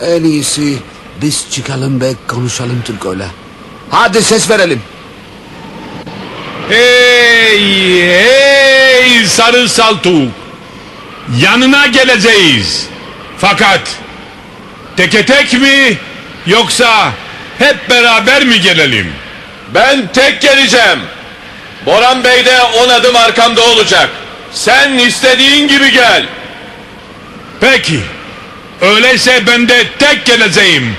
S11: En iyisi biz çıkalım ve konuşalım Türko'yla. Hadi ses verelim.
S3: Hey hey sarı saltuk. Yanına geleceğiz. Fakat teke tek mi yoksa hep beraber mi gelelim?
S1: Ben tek geleceğim. Boran Bey de on adım arkamda olacak. Sen istediğin gibi gel.
S3: Peki. Öyleyse ben de tek geleceğim.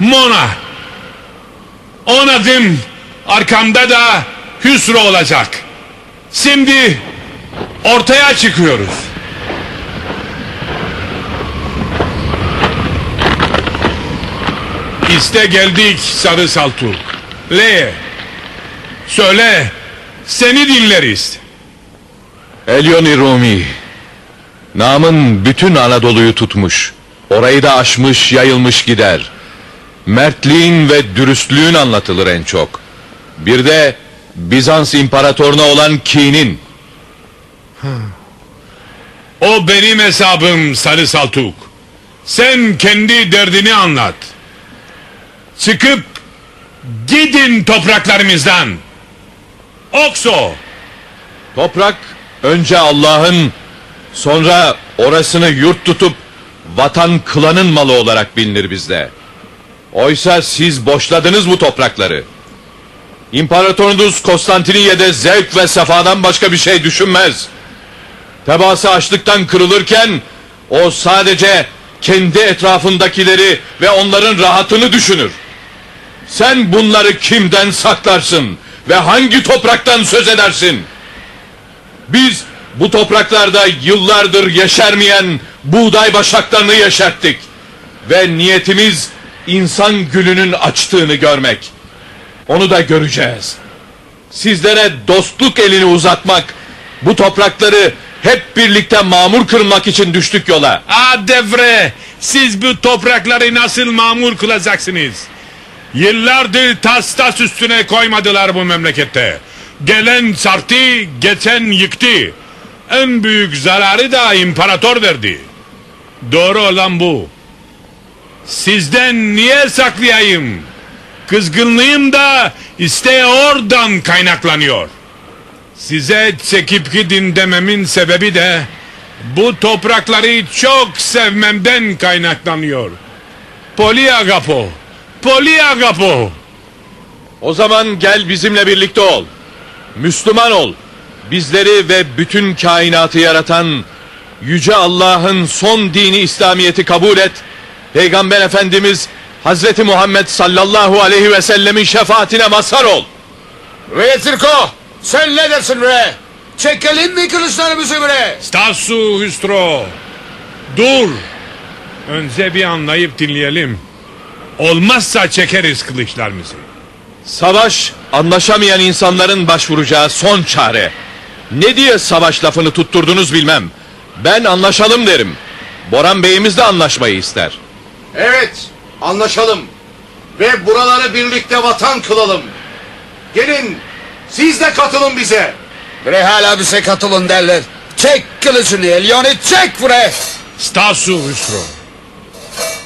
S3: Mona. On adım arkamda da Hüsro olacak. Şimdi ortaya çıkıyoruz. İşte geldik Sarı Saltuk. Le. Söyle. Seni dinleriz.
S1: Elyoni Rumi. Namın bütün Anadolu'yu tutmuş. Orayı da aşmış, yayılmış gider. Mertliğin ve dürüstlüğün anlatılır en çok. Bir de Bizans imparatoruna olan kinin.
S3: O benim hesabım Sarı Saltuk. Sen kendi derdini anlat. Çıkıp gidin topraklarımızdan. Okso.
S1: Toprak önce Allah'ın sonra orasını yurt tutup vatan kılanın malı olarak bilinir bizde. Oysa siz boşladınız bu toprakları. İmparatorunuz Konstantiniyye'de zevk ve sefadan başka bir şey düşünmez. Tebaası açlıktan kırılırken o sadece kendi etrafındakileri ve onların rahatını düşünür. Sen bunları kimden saklarsın ve hangi topraktan söz edersin? Biz bu topraklarda yıllardır yeşermeyen buğday başaklarını yeşerttik. Ve niyetimiz insan gülünün açtığını görmek. Onu da göreceğiz. Sizlere dostluk elini uzatmak, bu toprakları hep birlikte mamur kırmak için düştük yola.
S3: A devre. Siz bu toprakları nasıl mamur kılacaksınız? Yıllardır tas tas üstüne koymadılar bu memlekette. Gelen sartı, geçen yıktı. En büyük zararı da imparator verdi. Doğru olan bu. Sizden niye saklayayım? Kızgınlığım da işte oradan kaynaklanıyor. Size çekip gidin dememin sebebi de bu toprakları çok sevmemden kaynaklanıyor. Poliagapo, Poliagapo.
S1: O zaman gel bizimle birlikte ol. Müslüman ol. Bizleri ve bütün kainatı yaratan Yüce Allah'ın son dini İslamiyet'i kabul et. Peygamber Efendimiz Hazreti Muhammed sallallahu aleyhi ve sellemin şefaatine mazhar ol.
S11: Re Türko sen ne dersin Re? Çekelim mi kılıçlarımızı Re?
S3: Stasu Hüstro. Dur. Önce bir anlayıp dinleyelim. Olmazsa çekeriz kılıçlarımızı.
S1: Savaş anlaşamayan insanların başvuracağı son çare. Ne diye savaş lafını tutturdunuz bilmem. Ben anlaşalım derim. Boran Bey'imiz de anlaşmayı ister.
S8: Evet, anlaşalım. Ve buraları birlikte vatan kılalım. Gelin, siz de katılın bize.
S11: Bre hala bize katılın derler. Çek kılıcını Elyoni çek bre.
S3: Stasu Hüsro.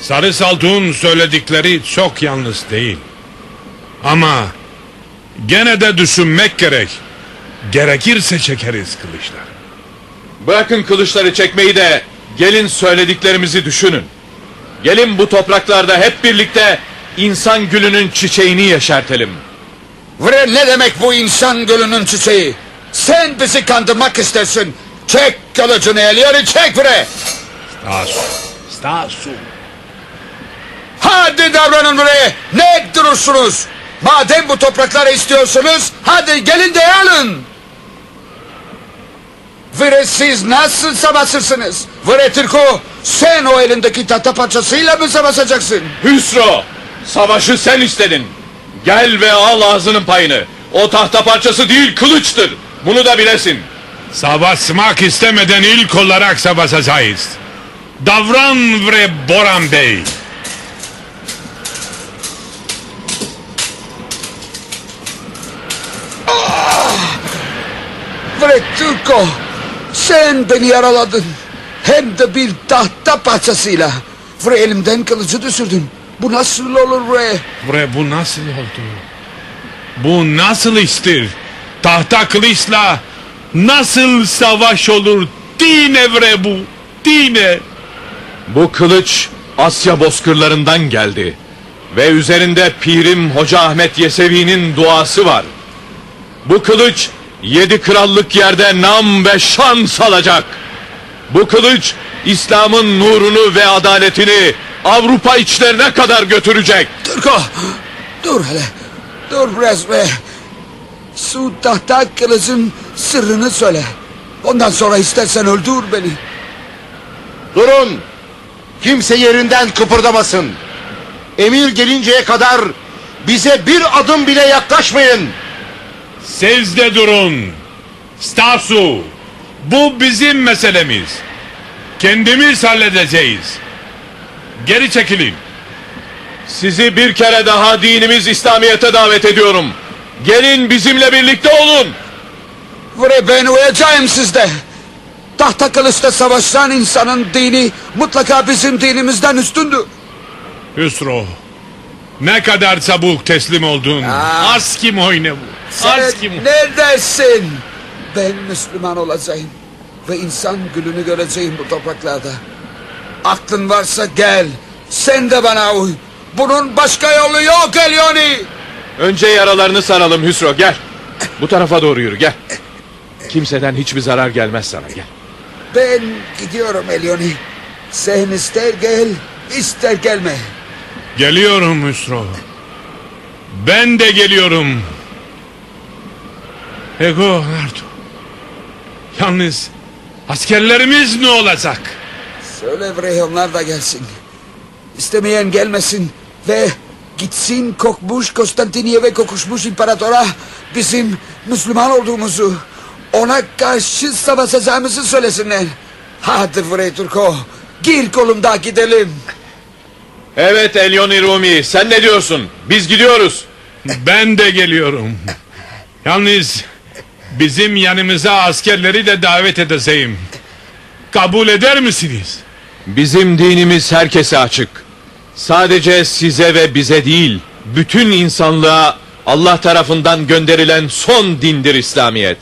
S3: Sarı Saltuğun söyledikleri çok yalnız değil. Ama gene de düşünmek gerek. Gerekirse çekeriz kılıçlar.
S1: Bırakın kılıçları çekmeyi de gelin söylediklerimizi düşünün. Gelin bu topraklarda hep birlikte insan gülünün çiçeğini yeşertelim.
S11: Bre ne demek bu insan gülünün çiçeği? Sen bizi kandırmak istersin. Çek kılıcını Elyoni çek bre.
S3: Stasu. Stasu.
S11: Ha Hadi davranın buraya. Ne durursunuz? Madem bu toprakları istiyorsunuz hadi gelin de alın. Vire siz nasıl savaşırsınız? Vire Türko sen o elindeki tahta parçasıyla mı savaşacaksın?
S1: Hüsro savaşı sen istedin. Gel ve al ağzının payını. O tahta parçası değil kılıçtır. Bunu da bilesin.
S3: Savaşmak istemeden ilk olarak savaşacağız. Davran ve Boran Bey.
S11: Vire Türko sen beni yaraladın. Hem de bir tahta parçasıyla. Vire elimden kılıcı düşürdün. Bu nasıl olur Vire?
S3: Bre bu nasıl oldu? Bu nasıl iştir? Tahta kılıçla nasıl savaş olur? Dine bre bu. Dine.
S1: Bu kılıç Asya bozkırlarından geldi. Ve üzerinde Pirim Hoca Ahmet Yesevi'nin duası var. Bu kılıç yedi krallık yerde nam ve şan salacak. Bu kılıç İslam'ın nurunu ve adaletini Avrupa içlerine kadar götürecek.
S11: Türko dur hele. Dur biraz be. Su tahta kılıcın sırrını söyle. Ondan sonra istersen öldür beni.
S8: Durun. Kimse yerinden kıpırdamasın. Emir gelinceye kadar bize bir adım bile yaklaşmayın.
S3: Siz de durun. Stasu. Bu bizim meselemiz. Kendimiz halledeceğiz. Geri çekilin.
S1: Sizi bir kere daha dinimiz İslamiyet'e davet ediyorum. Gelin bizimle birlikte olun.
S11: Vure ben uyacağım sizde. Tahta kılıçta savaşan insanın dini mutlaka bizim dinimizden üstündür.
S3: Hüsro. Ne kadar çabuk teslim oldun.
S11: Aa.
S3: Az kim oyna bu. Az kim.
S11: ne dersin? Ben Müslüman olacağım. Ve insan gülünü göreceğim bu topraklarda. Aklın varsa gel. Sen de bana uy. Bunun başka yolu yok Elyoni.
S1: Önce yaralarını saralım Hüsro gel. Bu tarafa doğru yürü gel. Kimseden hiçbir zarar gelmez sana gel.
S11: Ben gidiyorum Elyoni. Sen ister gel, ister gelme.
S3: Geliyorum Hüsro. Ben de geliyorum. Ego nerede? Yalnız askerlerimiz ne olacak?
S11: Söyle bre onlar da gelsin. İstemeyen gelmesin ve gitsin kokmuş Konstantiniyye ve kokuşmuş imparatora bizim Müslüman olduğumuzu ona karşı savaşacağımızı söylesinler. Hadi bre Turko gir kolumda gidelim.
S1: Evet Elyoni Rumi sen ne diyorsun? Biz gidiyoruz.
S3: Ben de geliyorum. Yalnız bizim yanımıza askerleri de davet edeceğim. Kabul eder misiniz?
S1: Bizim dinimiz herkese açık. Sadece size ve bize değil, bütün insanlığa Allah tarafından gönderilen son dindir İslamiyet.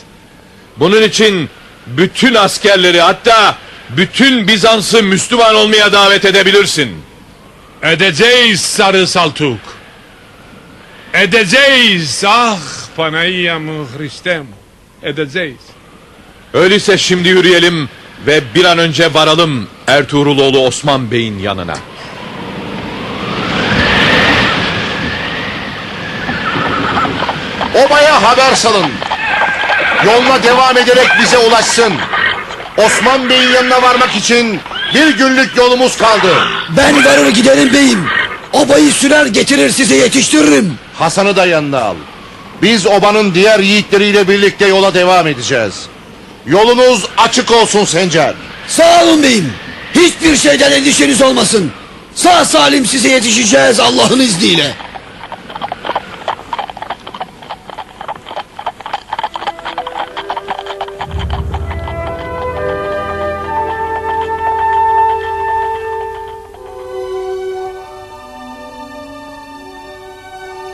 S1: Bunun için bütün askerleri hatta bütün Bizans'ı Müslüman olmaya davet edebilirsin.
S3: Edeceğiz Sarı Saltuk. Edeceğiz. Ah Panayyamı Hristem. Edeceğiz.
S1: Öyleyse şimdi yürüyelim ve bir an önce varalım Ertuğruloğlu Osman Bey'in yanına.
S8: Obaya haber salın. Yoluna devam ederek bize ulaşsın. Osman Bey'in yanına varmak için bir günlük yolumuz kaldı.
S5: Ben varır giderim beyim. Obayı sürer getirir size yetiştiririm.
S8: Hasan'ı da yanına al. Biz obanın diğer yiğitleriyle birlikte yola devam edeceğiz. Yolunuz açık olsun Sencer.
S5: Sağ olun beyim. Hiçbir şeyden endişeniz olmasın. Sağ salim size yetişeceğiz Allah'ın izniyle.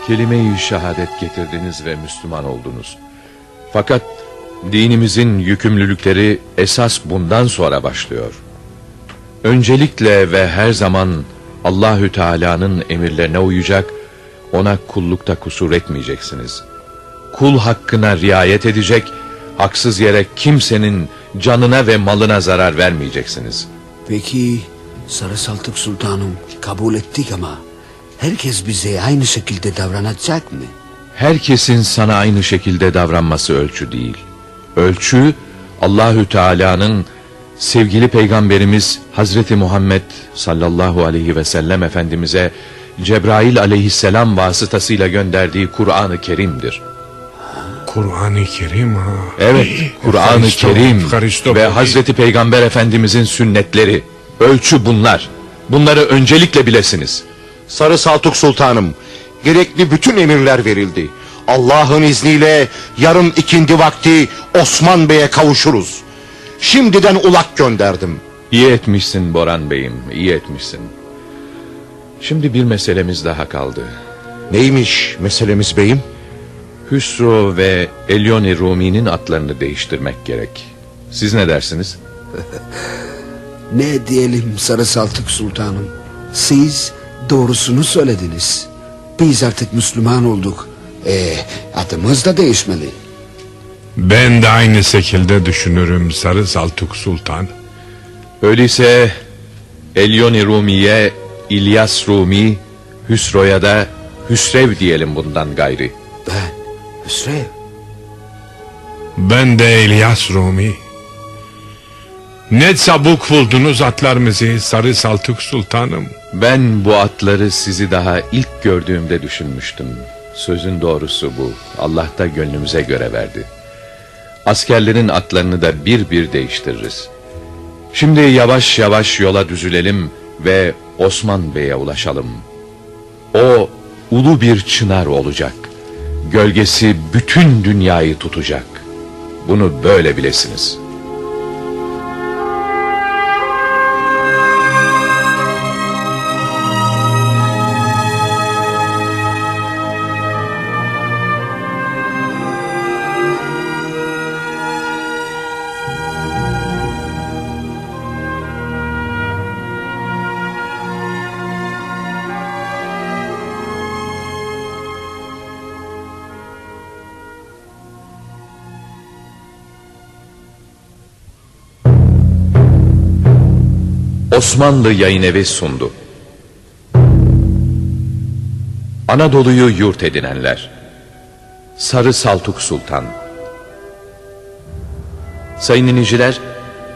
S1: Kelime-i şehadet getirdiniz ve Müslüman oldunuz. Fakat dinimizin yükümlülükleri esas bundan sonra başlıyor. Öncelikle ve her zaman Allahü Teala'nın emirlerine uyacak, ona kullukta kusur etmeyeceksiniz. Kul hakkına riayet edecek, haksız yere kimsenin canına ve malına zarar vermeyeceksiniz.
S5: Peki Sarı Saltık Sultanım kabul ettik ama
S11: herkes bize aynı şekilde davranacak mı?
S1: Herkesin sana aynı şekilde davranması ölçü değil. Ölçü Allahü Teala'nın sevgili peygamberimiz Hazreti Muhammed sallallahu aleyhi ve sellem efendimize Cebrail aleyhisselam vasıtasıyla gönderdiği Kur'an-ı Kerim'dir.
S3: Kur'an-ı Kerim ha.
S1: Evet, Kur'an-ı Kerim ve. Hazreti Peygamber Efendimizin sünnetleri. Ölçü bunlar. Bunları öncelikle bilesiniz.
S10: Sarı Saltuk Sultanım, gerekli bütün emirler verildi. Allah'ın izniyle yarın ikindi vakti Osman Bey'e kavuşuruz. Şimdiden ulak gönderdim.
S1: İyi etmişsin Boran Bey'im, iyi etmişsin. Şimdi bir meselemiz daha kaldı.
S10: Neymiş meselemiz beyim?
S1: Hüsro ve Elyoni Rumi'nin atlarını değiştirmek gerek. Siz ne dersiniz?
S11: Ne diyelim Sarı Saltık Sultanım? Siz doğrusunu söylediniz. Biz artık Müslüman olduk. E, adımız da değişmeli.
S3: Ben de aynı şekilde düşünürüm Sarı Saltuk Sultan.
S1: Öyleyse Elyoni Rumi'ye İlyas Rumi, Hüsro'ya da Hüsrev diyelim bundan gayri.
S11: Ben Hüsrev.
S3: Ben de İlyas Rumi. Ne çabuk buldunuz atlarımızı Sarı Saltuk Sultanım.
S1: Ben bu atları sizi daha ilk gördüğümde düşünmüştüm. Sözün doğrusu bu. Allah da gönlümüze göre verdi. Askerlerin atlarını da bir bir değiştiririz. Şimdi yavaş yavaş yola düzülelim ve Osman Bey'e ulaşalım. O ulu bir çınar olacak. Gölgesi bütün dünyayı tutacak. Bunu böyle bilesiniz.'' Osmanlı Yayın Evi sundu. Anadolu'yu yurt edinenler. Sarı Saltuk Sultan. Sayın dinleyiciler,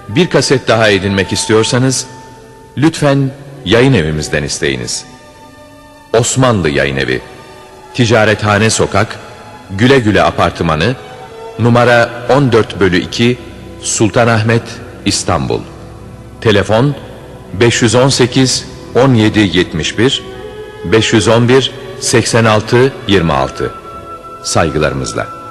S1: bir kaset daha edinmek istiyorsanız lütfen yayın evimizden isteyiniz. Osmanlı Yayın Evi. Ticarethane Sokak, Güle Güle Apartmanı, numara 14 bölü 2, Sultanahmet, İstanbul. Telefon 518 17 71 511 86 26 Saygılarımızla.